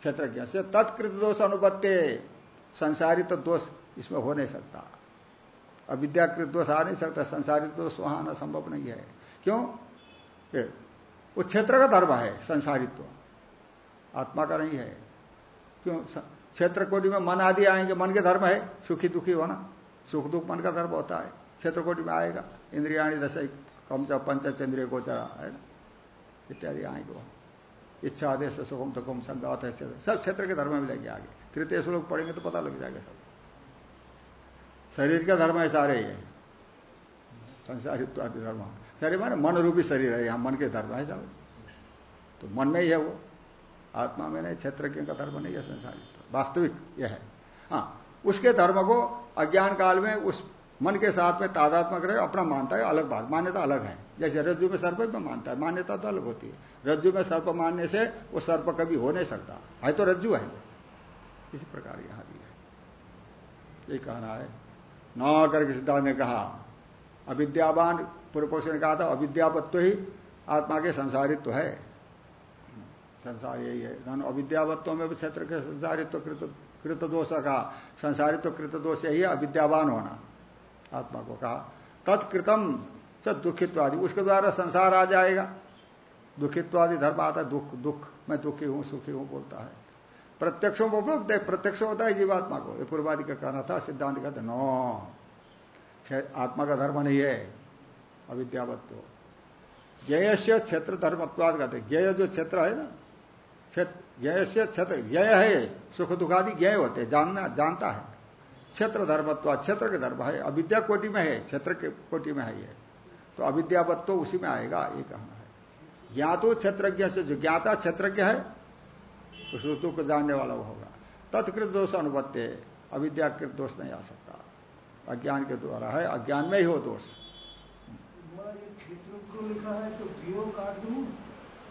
क्षेत्र से तत्कृत दोष अनुपत्य संसारित तो दोष इसमें हो नहीं सकता। अविद्याकृत दोष आ नहीं सकता संसारित दोष वहाँ आना संभव नहीं है। क्यों? वो क्षेत्र का धर्म है, संसारित्व। आत्मा का नहीं है। क्यों? क्षेत्र कोटि में मन आदि आएँगे, मन के धर्म है, सुखी दुखी होना सुख दुख मन का धर्म होता है, क्षेत्र कोटि में आएगा, इंद्रियाणी दशा कम च पंच, चंद्रिय, गोचरा, है ना? इत्यादि आएँगे वहाँ इच्छा, आदेश, सुखम, दुखम, संगात है सब क्षेत्र के धर्म में लेंगे आगे। तृतीय श्लोक पढ़ेंगे तो पता लग जाएगा सब। शरीर का धर्म है सारे ये। संसारित्व आदि धर्म। शरीर माने मन रूपी शरीर है, यहाँ मन के धर्म है सब तो मन में ही है वो। आत्मा में नहीं, क्षेत्र का धर्म नहीं है, संसारित्व। वास्तविक यह है। हाँ उसके धर्म को अज्ञान काल में उस मन के साथ में तादात्मक रहे अपना मानता है, अलग बात। मान्यता अलग है। जैसे रज्जु में सर्प में मानता है, मान्यता तो अलग होती है। रज्जु में सर्प मानने से वो सर्प कभी हो नहीं सकता। है तो रज्जु है। इसी प्रकार यहाँ भी है। ये कहना है न करके सिद्धांत ने कहा। अविद्यावान पूर्व पक्ष ने कहा था, अविद्यावत्व ही आत्मा के संसारित्व है। संसार यही है। अविद्यावत्व में भी क्षेत्र के संसारित्व, कृत कृत दोष का संसारित्व कृत दोष यही है, अविद्यावान होना। आत्मा को कहा। तत्कृतम च दुखित्वादि। उसके द्वारा संसार आ जाएगा। दुखित्वादि धर्म आता है, दुख दुख। मैं दुखी हूँ, सुखी हूँ, बोलता है। प्रत्यक्षों को प्रत्यक्ष होता है जीवात्मा को। ये पूर्वादि का कहना था, सिद्धांत कहते नो आत्मा का धर्म नहीं है अविद्यावत्व ज्ञ से क्षेत्र धर्मत्वाद कहते ज्ञ जो क्षेत्र है ना, क्षेत्र ज्ञ से क्षेत्र ज्ञ है, सुख दुखादि ज्ञ होते जानना, जानता है। क्षेत्र धर्मत्व, क्षेत्र के धर्म है, अविद्या कोटि में है, क्षेत्र के कोटि में है ये। तो अविद्यावत्व उसी में आएगा, ये कहना है। ज्ञातो क्षेत्रज्ञ से जो ज्ञाता क्षेत्रज्ञ है उस ऋतु को जानने वाला वो होगा। तत्कृत दोष अनुपत्य अविद्याकृत दोष नहीं आ सकता। अज्ञान के द्वारा है अज्ञान में ही हो दोष।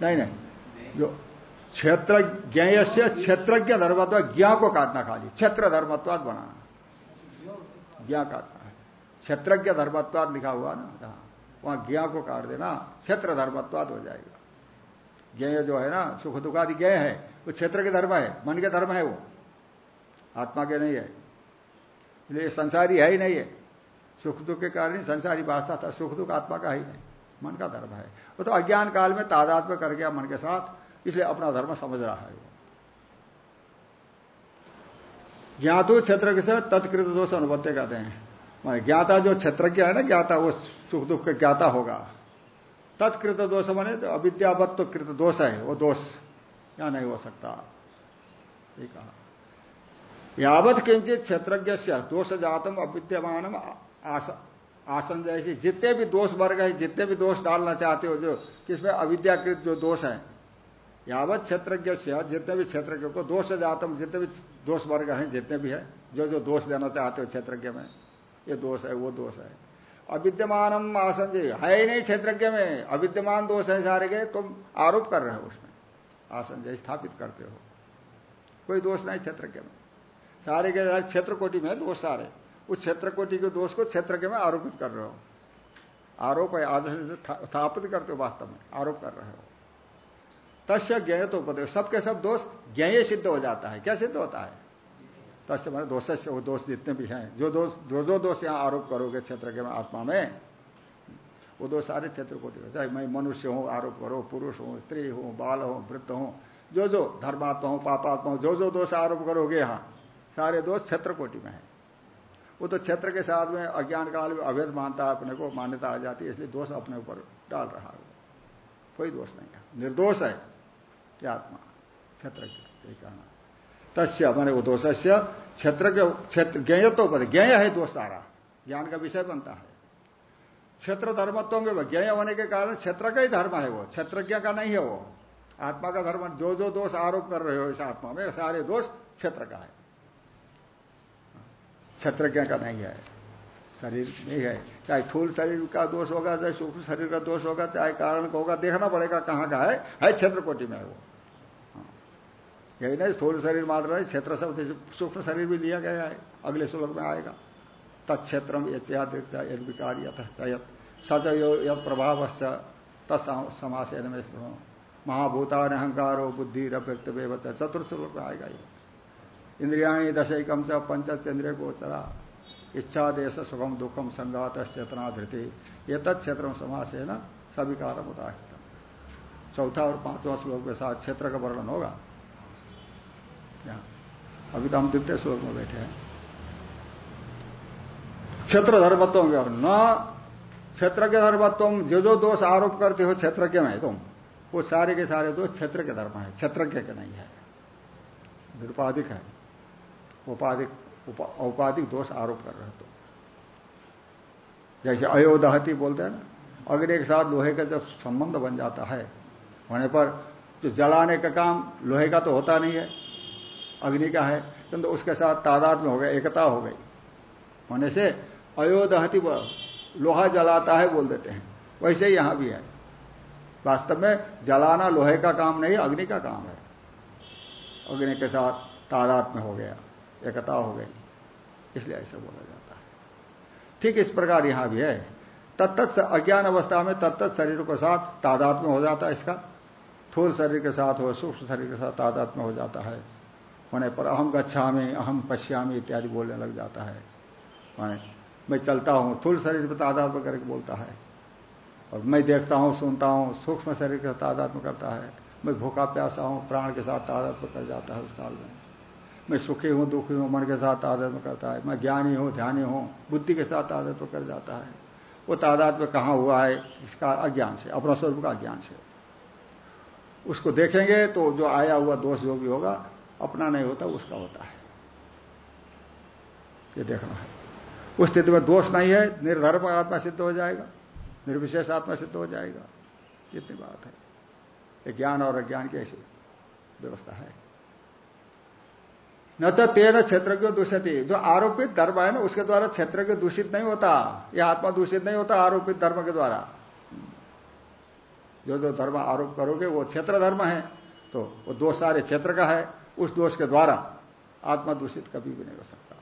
नहीं नहीं। जो क्षेत्र ज्ञ से क्षेत्रज्ञ धर्मत्व ज्ञा को काटना खाली। क्षेत्र धर्मत्वाद बनाना ज्ञा काटना है। क्षेत्रज्ञ धर्मत्वाद लिखा हुआ ना जहाँ। वहाँ ज्ञा को काट देना क्षेत्र धर्मत्वाद हो जाएगा। ज्ञ जो है ना, सुख दुखादि ज्ञ है, वो क्षेत्र के धर्म है, मन के धर्म है वो। आत्मा के नहीं है। इसलिए संसारी है ही नहीं है। सुख दुख के कारण ही संसारी वास्ता था। सुख दुख आत्मा का ही नहीं। मन का धर्म है। वो तो अज्ञान काल में तादात्म्य कर गया मन के साथ, इसलिए अपना धर्म समझ रहा है वो। ज्ञातु क्षेत्र के साथ तत्कृत दोष अनुपत्य कहते हैं। ज्ञाता जो क्षेत्रज्ञ है ना, ज्ञाता, वो सुख दुख का ज्ञाता होगा। तत्कृत दोष माने तो अविद्यावत तो कृत दोष है, वो दोष। या नहीं हो सकता। ये कहा। यावत किंचित क्षेत्रज्ञ से दोष जातम अविद्यमान आसन जैसे जितने भी दोष वर्ग है, जितने भी दोष डालना चाहते हो, जो किसमें अविद्याकृत जो दोष है, यावत क्षेत्रज्ञ से जितने भी क्षेत्रज्ञ को दोष जातम जितने भी दोष वर्ग हैं, जितने भी है, जो जो दोष देना चाहते हो क्षेत्रज्ञ में, ये दोष है, वो दोष है। अविद्यमान आसन है ही नहीं क्षेत्रज्ञ में। अविद्यमान दोष है सारे के तुम आरोप कर रहे हो उसमें। आसन स्थापित करते हो। कोई दोष नहीं क्षेत्रज्ञ में। सारे के क्षेत्र कोटि में दोष सारे। उस क्षेत्र कोटि के दोष को क्षेत्रज्ञ में आरोपित कर रहे हो। आरोप है आज स्थापित करते हो वास्तव में। आरोप कर रहे हो। तस्य ज्ञ तो उपदेश सबके सब दोष ज्ञ सिद्ध हो जाता है। क्या सिद्ध होता है? तस्य मैंने दोष से वो दोष जितने भी हैं, जो दोष, जो जो दोष यहाँ आरोप करोगे क्षेत्र के आत्मा में, वो दोष सारे क्षेत्र को चाहे मैं मनुष्य हूँ, आरोप करो, पुरुष हूँ, स्त्री हूँ, बाल हूँ वृत्त हूँ, जो जो धर्मात्मा हूँ, पापात्मा हूँ, जो जो दोष आरोप करोगे यहाँ, सारे दोष क्षेत्र कोटि में है। वो तो क्षेत्र के साथ में अज्ञान काल में अवैध मानता है अपने को, मान्यता आ जाती है, इसलिए दोष अपने ऊपर डाल रहा है। कोई दोष नहीं है। निर्दोष है क्या आत्मा, क्षेत्र ये कहना। तस्य मैंने वो दोष क्षेत्र के क्षेत्र ज्ञेय तो पद, ज्ञेय है दोष सारा ज्ञान का विषय बनता है। क्षेत्र धर्मत्व में ज्ञेय होने के कारण क्षेत्र का ही धर्म है वो। क्षेत्रज्ञ का नहीं है वो। आत्मा का धर्म, जो जो दोष आरोप कर रहे हो इस आत्मा में, सारे दोष क्षेत्र का है। क्षेत्रज्ञ का नहीं है। शरीर नहीं है। चाहे थूल शरीर का दोष होगा, चाहे सूक्ष्म शरीर का दोष होगा, चाहे कारण होगा, देखना पड़ेगा कहाँ का है। है क्षेत्र कोटि में है वो। यही नहीं स्थूल शरीर मात्र नहीं, क्षेत्र शब्द सूक्ष्म शरीर भी लिया गया है, अगले श्लोक में आएगा। तत्क्षेत्र यदृक्त यद विकार यथ सच यद प्रभाव तत्समास महाभूतान अहंकारो बुद्धि रव्यक्त व्यवत चतुर्थ श्लोक में आएगा ये। इंद्रियाणी दशकम च पंच इंद्रिय गोचरा इच्छा देश सुखम दुखम संगात चेतना धृति ये तत्क्षेत्र समास है ना सविकार उदाहरण चौथा और पांचवा श्लोक के साथ क्षेत्र का वर्णन होगा। अभी तो हम द्वितीय श्लोक में बैठे हैं। क्षेत्र धर्मत्व न क्षेत्र के धर्मत्व जो जो दोष आरोप करते हो क्षेत्र के में तुम। वो सारे के सारे दोष क्षेत्र के धर्म है, क्षेत्रज्ञ के नहीं है। निरुपाधिक है। उपाधिक औपाधिक दोष आरोप कर रहे तो जैसे अयोदहती बोलते हैं ना, अग्नि के साथ लोहे का जब संबंध बन जाता है, होने पर जो जलाने का काम लोहे का तो होता नहीं है अग्नि का है, किंतु तो उसके साथ तादाद में हो गया, एकता हो गई। होने से अयोदहती लोहा जलाता है बोल देते हैं। वैसे ही यहाँ भी है। वास्तव में जलाना लोहे का काम नहीं, अग्नि का काम है। अग्नि के साथ तादाद में हो गया, एकता हो गई। इसलिए ऐसा बोला जाता है। ठीक इस प्रकार यहाँ भी है। तत्त अज्ञान अवस्था में तत्त शरीर के साथ तादाद में हो जाता है इसका। थूल शरीर के साथ हो, सूक्ष्म शरीर के साथ तादाद में हो जाता है। होने पर अहम गच्छा में अहम पश्यामी इत्यादि बोलने लग जाता है। माने, मैं चलता हूँ, थूल शरीर पर तादाद में करके बोलता है। और मैं देखता हूँ, सुनता हूँ, सूक्ष्म शरीर के तादात्म करता है। मैं भूखा, प्यासा हूँ, प्राण के साथ तादात्म कर जाता है उस काल में। मैं सुखी हूँ, दुखी हूँ, मन के साथ तादात्म करता है। मैं ज्ञानी हूँ, ध्यानी हूँ, बुद्धि के साथ तादात्म कर जाता है। वो तादाद में कहाँ हुआ है इसका अज्ञान से, अपना स्वरूप का अज्ञान से। उसको देखेंगे तो जो आया हुआ दोष जो भी होगा अपना नहीं होता, उसका होता है। ये देखना है। उस स्थिति में दोष नहीं है, निर्धर्म आत्मा सिद्ध हो जाएगा, निर्विशेष आत्मा सिद्ध हो जाएगा। इतनी बात है। ये ज्ञान और अज्ञान की ऐसी व्यवस्था है। न तो तेरह क्षेत्र को दूषित। जो आरोपित धर्म है ना, उसके द्वारा क्षेत्र के दूषित नहीं होता। यह आत्मा दूषित नहीं होता आरोपित धर्म के द्वारा। जो जो धर्म आरोप करोगे, वो क्षेत्र धर्म है। तो वो दोष सारे क्षेत्र का है। उस दोष के द्वारा आत्मा दूषित कभी भी नहीं हो सकता।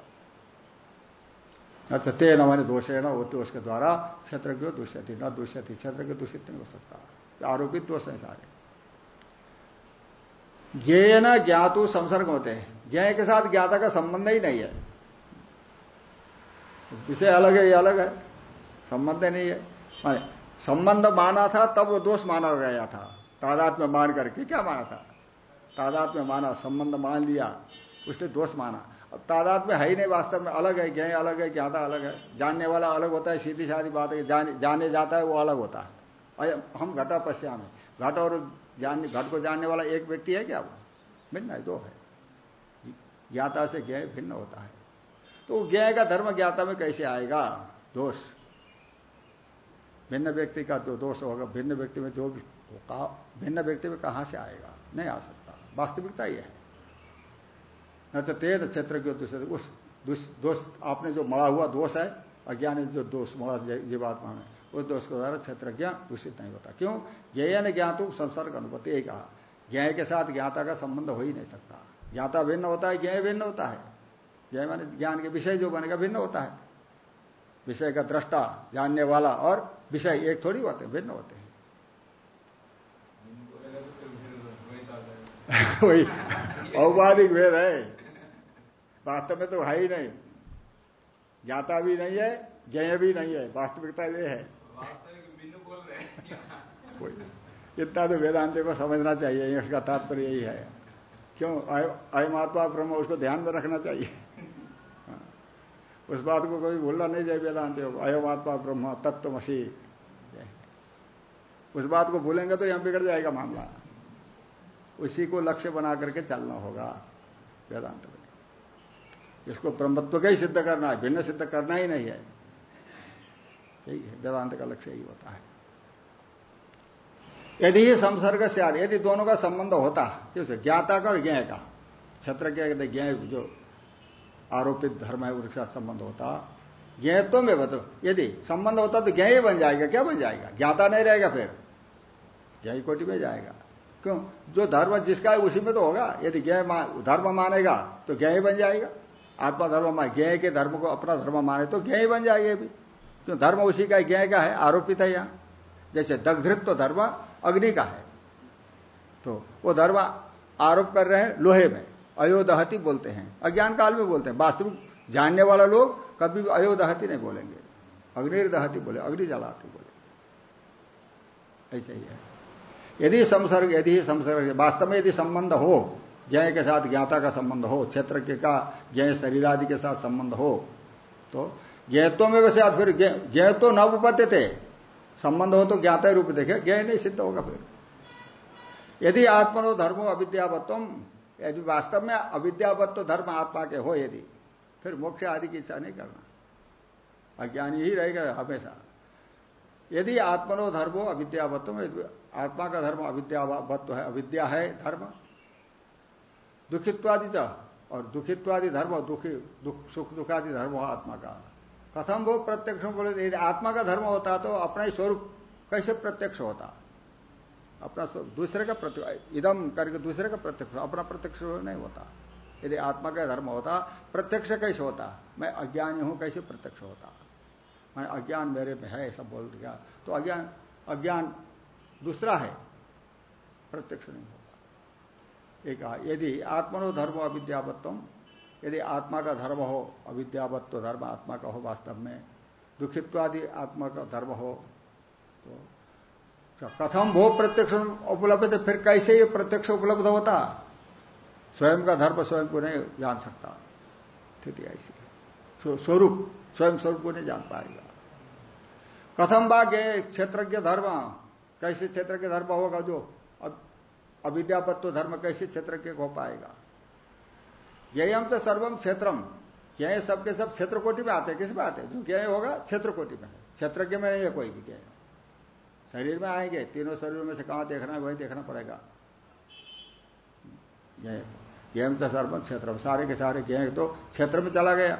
न अच्छा तेन मैंने दोष है ना वो दोष के द्वारा क्षेत्र की दूषित न दूषित क्षेत्र के दूषित नहीं हो सकता। आरोपित दोष है सारे। ज्ञेय न ज्ञातु संसर्ग होते हैं। ज्ञ के साथ ज्ञाता का संबंध ही नहीं है। विषय अलग है, ये अलग है। संबंध नहीं है। माने संबंध माना था, तब वो दोष माना गया था। तादाद में मान करके क्या माना था? तादाद में माना संबंध मान लिया उसने दोष माना। अब तादाद में है ही नहीं वास्तव में अलग है ज्ञ अलग है ज्ञाता अलग है। जानने वाला अलग होता है सीधी साधी बात है जाने, जाने जाता है वो अलग होता है। हम घटा पश्या में घट और जान घट को जानने वाला एक व्यक्ति है क्या वो? भिन्न है दो है। ज्ञाता से ज्ञ भिन्न होता है। तो ज्ञ का धर्म ज्ञाता में कैसे आएगा? दोष। भिन्न व्यक्ति का जो दोष होगा भिन्न व्यक्ति में जो भी भिन्न व्यक्ति में कहाँ से आएगा? नहीं आ सकता। वास्तविकता ही है। न तो तेज क्षेत्र के दूसरे उस दोष, आपने जो मड़ा हुआ दोष है, अज्ञान जो दोष मड़ा जीवात्मा में उस दोष के द्वारा क्षेत्र ज्ञान दूषित नहीं होता। क्यों? ज्ञ ने ज्ञातु संसर्ग अनुभूति यही कहा ज्ञ के साथ ज्ञाता का संबंध हो ही नहीं सकता। ज्ञाता भिन्न होता है ज्ञ भिन्न होता है। ज्ञ माने ज्ञान के विषय जो बनेगा भिन्न होता है। विषय का दृष्टा, जानने वाला और विषय एक थोड़ी होते, भिन्न होते। हैं वही औपाधिक भेद है। वास्तव में तो है ही नहीं। ज्ञाता भी नहीं है ज्ञ भी नहीं है। वास्तविकता ये है। इतना तो वेदांत को समझना चाहिए इसका तात्पर्य यही है। क्यों? अयमात्मा ब्रह्म उसको ध्यान में रखना चाहिए। हाँ। उस बात को कोई भूलना नहीं चाहिए वेदांत को। अयमात्मा ब्रह्म तत्वमसी। उस बात को भूलेंगे तो यहाँ बिगड़ जाएगा मामला। उसी को लक्ष्य बना करके चलना होगा, वेदांत में। इसको ब्रह्मत्व का ही सिद्ध करना है, भिन्न सिद्ध करना ही नहीं है। यही है, वेदांत का लक्ष्य यही होता है। यदि ही संसर्ग से आदि, यदि दोनों का संबंध होता क्यों ज्ञाता का और ज्ञ का छत्र के ज्ञ जो आरोपित धर्म है उसके साथ संबंध होता ज्ञत्व में बतो यदि संबंध होता तो ज्ञ बन जाएगा, क्या बन जाएगा? ज्ञाता नहीं रहेगा फिर। ज्ञ कोटि में जाएगा। क्यों? जो धर्म जिसका है उसी में तो होगा। यदि ज्ञ धर्म मानेगा तो ज्ञ बन जाएगा। आत्मा धर्म मान ज्ञ के धर्म को अपना धर्म माने तो ज्ञ बन जाएगा भी। क्यों? धर्म उसी का ज्ञ का है, आरोपित है यहाँ। जैसे दग्धृत्व तो धर्म अग्नि का है। तो वो धर्म आरोप कर रहे हैं लोहे में। अयोदहती बोलते हैं। अज्ञान काल में बोलते हैं। वास्तविक जानने वाला लोग कभी भी अयोदहती नहीं बोलेंगे। अग्निर्दहती बोले अग्नि जलाती बोले। ऐसा ही है। यदि संसर्ग यदि संसर्ग, वास्तव में यदि संबंध हो ज्ञ के साथ ज्ञाता का संबंध हो, क्षेत्र के का ज्ञ शरीर आदि के साथ संबंध हो तो ज्ञत्व में वैसे फिर ज्ञ तो न उपत्य थे संबंध हो तो ज्ञाता रूप देखे ज्ञ नहीं सिद्ध होगा फिर। यदि आत्मनो धर्मो अविद्यावत्वम, यदि वास्तव में अविद्यावत्व धर्म आत्मा के हो यदि, फिर मोक्ष आदि की इच्छा नहीं करना। अज्ञानी ही रहेगा हमेशा। यदि आत्मनो धर्मो अविद्यावत्व आत्मा का धर्म अविद्यावत्व है, अविद्या है धर्म। दुखित्वादि और दुखित्वादि धर्म, दुखी, दुख, सुख दुखादि धर्म हो आत्मा का। कथम वो प्रत्यक्ष बोले, यदि आत्मा का धर्म होता तो अपना ही स्वरूप कैसे प्रत्यक्ष होता? अपना दूसरे का प्रत्यक्ष, इदम करके दूसरे का प्रत्यक्ष, अपना प्रत्यक्ष नहीं होता। यदि आत्मा का धर्म होता, प्रत्यक्ष कैसे होता? मैं अज्ञानी हूँ, कैसे प्रत्यक्ष होता? मैं अज्ञान मेरे में है, ऐसा बोल दिया। तो अज्ञान अज्ञान दूसरा है, प्रत्यक्ष नहीं होगा। एक यदि आत्मनो धर्म अविद्यावत्तम, यदि आत्मा का धर्म हो अविद्यावत्व धर्म आत्मा का हो वास्तव में, दुखित्वादि आत्मा का धर्म हो तो कथम भो प्रत्यक्ष उपलब्ध, फिर कैसे ये प्रत्यक्ष उपलब्ध होता? स्वयं का धर्म स्वयं को नहीं जान सकता। स्थिति ऐसी स्वरूप, स्वयं स्वरूप को नहीं जान पाएगा। कथम बाग्य क्षेत्रज्ञ धर्म कैसे क्षेत्र के धर्म होगा जो? अविद्यापत्व धर्म कैसे क्षेत्र के हो पाएगा? ज्ञम तो सर्वम क्षेत्रम। ज्ञ सबके सब क्षेत्र कोटि में आते किसमें आते हैं? जो ज्ञ होगा क्षेत्र कोटि में। है क्षेत्रज्ञ में नहीं है कोई भी ज्ञ शरीर में आएँगे तीनों शरीरों में से कहाँ देखना है वही देखना पड़ेगा। ज्ञम तो सर्वम क्षेत्र सारे के सारे ज्ञ तो क्षेत्र में चला गया।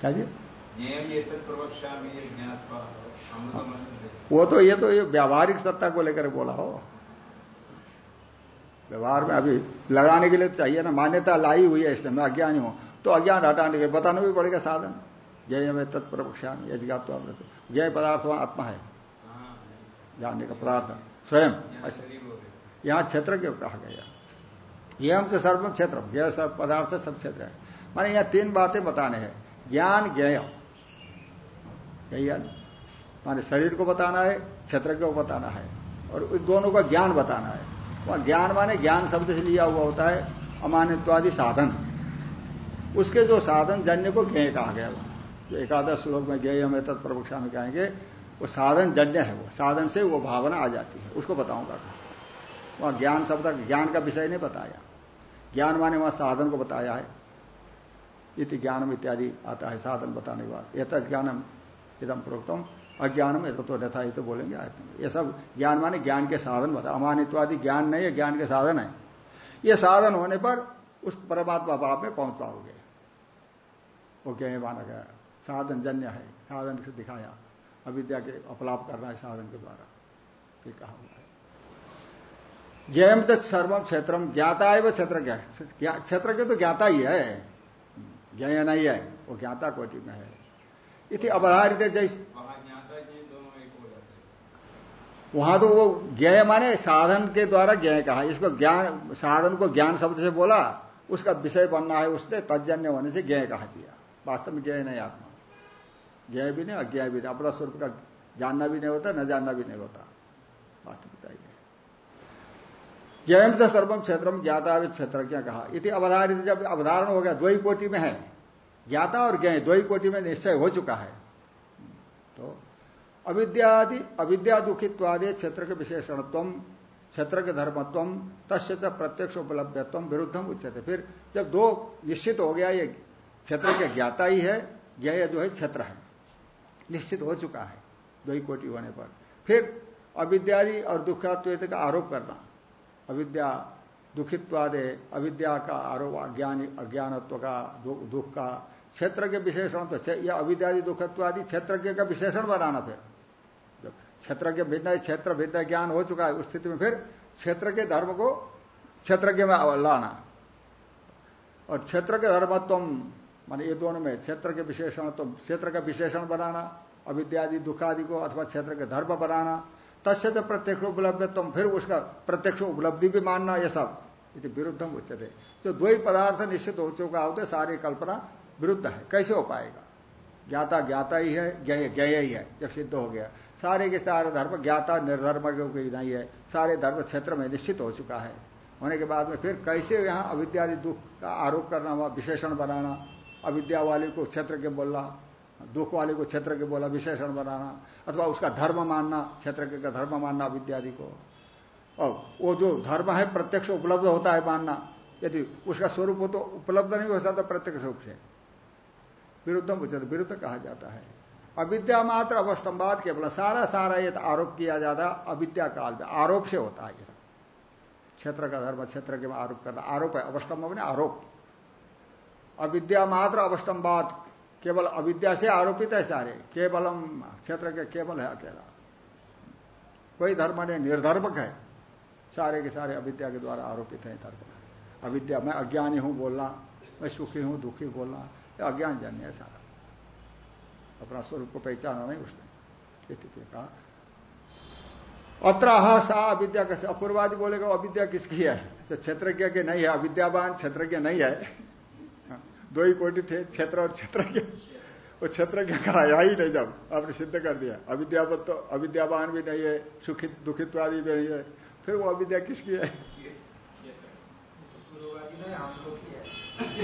क्या जी? वो तो ये तो ये व्यावहारिक सत्ता को लेकर बोला हो। व्यवहार में अभी लगाने के लिए चाहिए ना मान्यता लाई हुई है इसलिए मैं अज्ञानी हूँ। तो अज्ञान हटाने के बताना भी पड़ेगा साधन। जय में तत्प्रवक्षा यजगात जय पदार्थ वहाँ आत्मा है। जानने का पदार्थ। स्वयं यहाँ क्षेत्र क्यों कहा गया। यह हम तो सर्वम क्षेत्र यह सब पदार्थ सब क्षेत्र है। माने यहाँ तीन बातें बताने हैं। ज्ञान ज्ञेय यही है माने शरीर को बताना है, क्षेत्र को बताना है, और दोनों का ज्ञान बताना है। वहाँ ज्ञान माने ज्ञान शब्द से लिया हुआ होता है अमानित्वादि साधन। उसके जो साधन जन्य को ज्ञ कहा गया वो जो एकादश श्लोक में ज्ञ हमें तत्प्रवक्षा में कहेंगे, वो साधन जन्य है वो। साधन से वो भावना आ जाती है, उसको बताऊँगा। वहाँ ज्ञान शब्द, ज्ञान का विषय नहीं बताया। ज्ञान माने वहाँ साधन को बताया है। इति ज्ञानम इत्यादि आता है, साधन बताने के बाद। यथ ज्ञानम इदम प्रोक्तम अज्ञानम यथ तो यथा तो बोलेंगे ये सब ज्ञान माने ज्ञान के साधन बता, अमानित्वादि ज्ञान नहीं है, ज्ञान के साधन है। ये साधन होने पर उस परमात्मा भाव में पहुँच पाओगे। वो क्या माना गया साधन जन्य है, साधन से दिखाया। अविद्या के अपलाप करना है साधन के द्वारा। ये कहा हुआ है। जयम तत् सर्वम क्षेत्रम ज्ञाता है वह क्षेत्र क्षेत्र के तो ज्ञाता ही है। ज्ञ नहीं है, वो ज्ञाता कोटि में है। इति अवधारित जैसे। वहाँ तो वो ज्ञ माने साधन के द्वारा ज्ञ कहा। इसको ज्ञान, साधन को ज्ञान शब्द से बोला, उसका विषय बनना है उसने तजन्य होने से ज्ञ कहा दिया वास्तव में ज्ञ नहीं आत्मा। ज्ञ भी नहीं अज्ञा भी नहीं। अपना स्वरूप का जानना भी नहीं होता, न जानना भी नहीं होता। बात बताइए। जयम से सर्वम क्षेत्रम ज्ञाता क्षेत्र क्या कहा। इति अवधारित जब अवधारण हो गया, दो ही कोटि में है। ज्ञाता और ज्ञ दो ही कोटि में निश्चय हो चुका है। तो अविद्यादि अविद्या दुखित्वादि क्षेत्र के विशेषणत्व, क्षेत्र के धर्मत्व, तस्य प्रत्यक्ष उपलब्धत्व विरुद्धम उच्चते फिर जब दो निश्चित हो गया, ये क्षेत्र के ज्ञाता ही है ज्ञ जो है क्षेत्र है। निश्चित हो चुका है, दो ही कोटि होने पर। फिर अविद्यादि और दुखात्व का आरोप करना। अविद्या दुखित्वादे, अविद्या का आरोप, अज्ञान, अज्ञानत्व का दुख का क्षेत्र के विशेषण तो यह अविद्यादि दुखत्व दुखत्वादि क्षेत्रज्ञ का विशेषण बनाना फिर। जब क्षेत्र के भिन्न क्षेत्र भिन्न ज्ञान हो चुका है, उस स्थिति में फिर क्षेत्र के धर्म को क्षेत्रज्ञ में लाना। और क्षेत्र के धर्मत्व माने ये दोनों में क्षेत्र के विशेषण तो क्षेत्र का विशेषण बनाना, अविद्यादि, दुखादि को अथवा क्षेत्र के धर्म बनाना तस्य तो प्रत्यक्ष उपलब्ध तुम फिर उसका प्रत्यक्ष उपलब्धि भी मानना यह सब। ये विरुद्धम उच्चते जो दो ही पदार्थ निश्चित हो चुका होते, सारी कल्पना विरुद्ध है। कैसे हो पाएगा? ज्ञाता ज्ञाता ही है, ज्ञ ज्ञ ही है, जब सिद्ध हो गया। सारे के सारे धर्म ज्ञाता निर्धर्म के नहीं है। सारे धर्म क्षेत्र में निश्चित हो चुका है। होने के बाद में फिर कैसे यहाँ अविद्यादि दुख का आरोप करना हुआ विशेषण बनाना, अविद्या वाले को क्षेत्र के बोलना, दुख वाले को क्षेत्र के बोला विशेषण बनाना, अथवा उसका धर्म मानना, क्षेत्र के का धर्म मानना अविद्यादि को। और वो जो धर्म है, प्रत्यक्ष उपलब्ध होता है मानना। यदि उसका स्वरूप हो तो उपलब्ध नहीं हो सकता प्रत्यक्ष रूप से। विरुद्धम उचित, विरुद्ध कहा जाता है। अविद्या मात्र अवस्तंबाद केवल सारा सारा ये आरोप किया जाता है अविद्या काल में आरोप से होता है क्षेत्र का धर्म, क्षेत्र के आरोप करना, आरोप है अवस्तंभ में आरोप। अविद्या मात्र अवस्तंबाद केवल अविद्या से आरोपित है सारे, केवलम, क्षेत्र के केवल है अकेला। कोई धर्म ने निर्धर्मक है। सारे के सारे अविद्या के द्वारा आरोपित है धर्म। अविद्या, मैं अज्ञानी हूँ बोलना, मैं सुखी हूँ, दुखी बोलना अज्ञान जन्य है सारा। अपना स्वरूप को पहचाना नहीं उसने। कहा। अत्र सा अविद्या कैसे अपूर्वादि बोलेगा अविद्या किसकी है? तो क्षेत्रज्ञ के नहीं है। अविद्यावान क्षेत्रज्ञ नहीं है। दो ही कोटि थे क्षेत्र और क्षेत्र के वो क्षेत्र का आया ही नहीं जब। आपने सिद्ध कर दिया। अविद्यावत तो अविद्यावान भी नहीं है सुखित दुखित्व आदि भी नहीं है। फिर वो अविद्या किसकी है।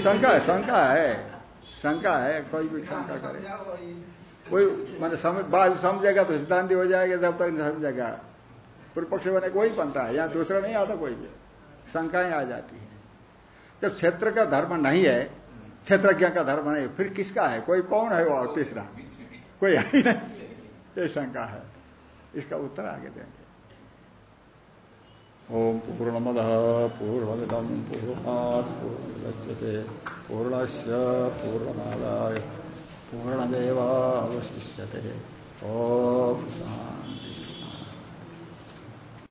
शंका है शंका है। शंका है कोई भी शंका करे। कोई मैंने समझ बात समझेगा तो सिद्धांति हो जाएगा जब तक नहीं समझेगा। पूर्व पक्ष बने कोई बनता है यहाँ दूसरा नहीं आता कोई भी। शंकाएँ आ जाती है। जब क्षेत्र का धर्म नहीं है क्षेत्रज्ञ का धर्म नहीं फिर किसका है? कोई कौन है वो और तीसरा? कोई है ही नहीं। ये शंका है। इसका उत्तर आगे देंगे। ओम पूर्णमद पूर्णमिदम पूर्णात् पूर्णमुदच्यते पूर्णस्य पूर्णमादाय पूर्णमेवावशिष्यते। ओम शांति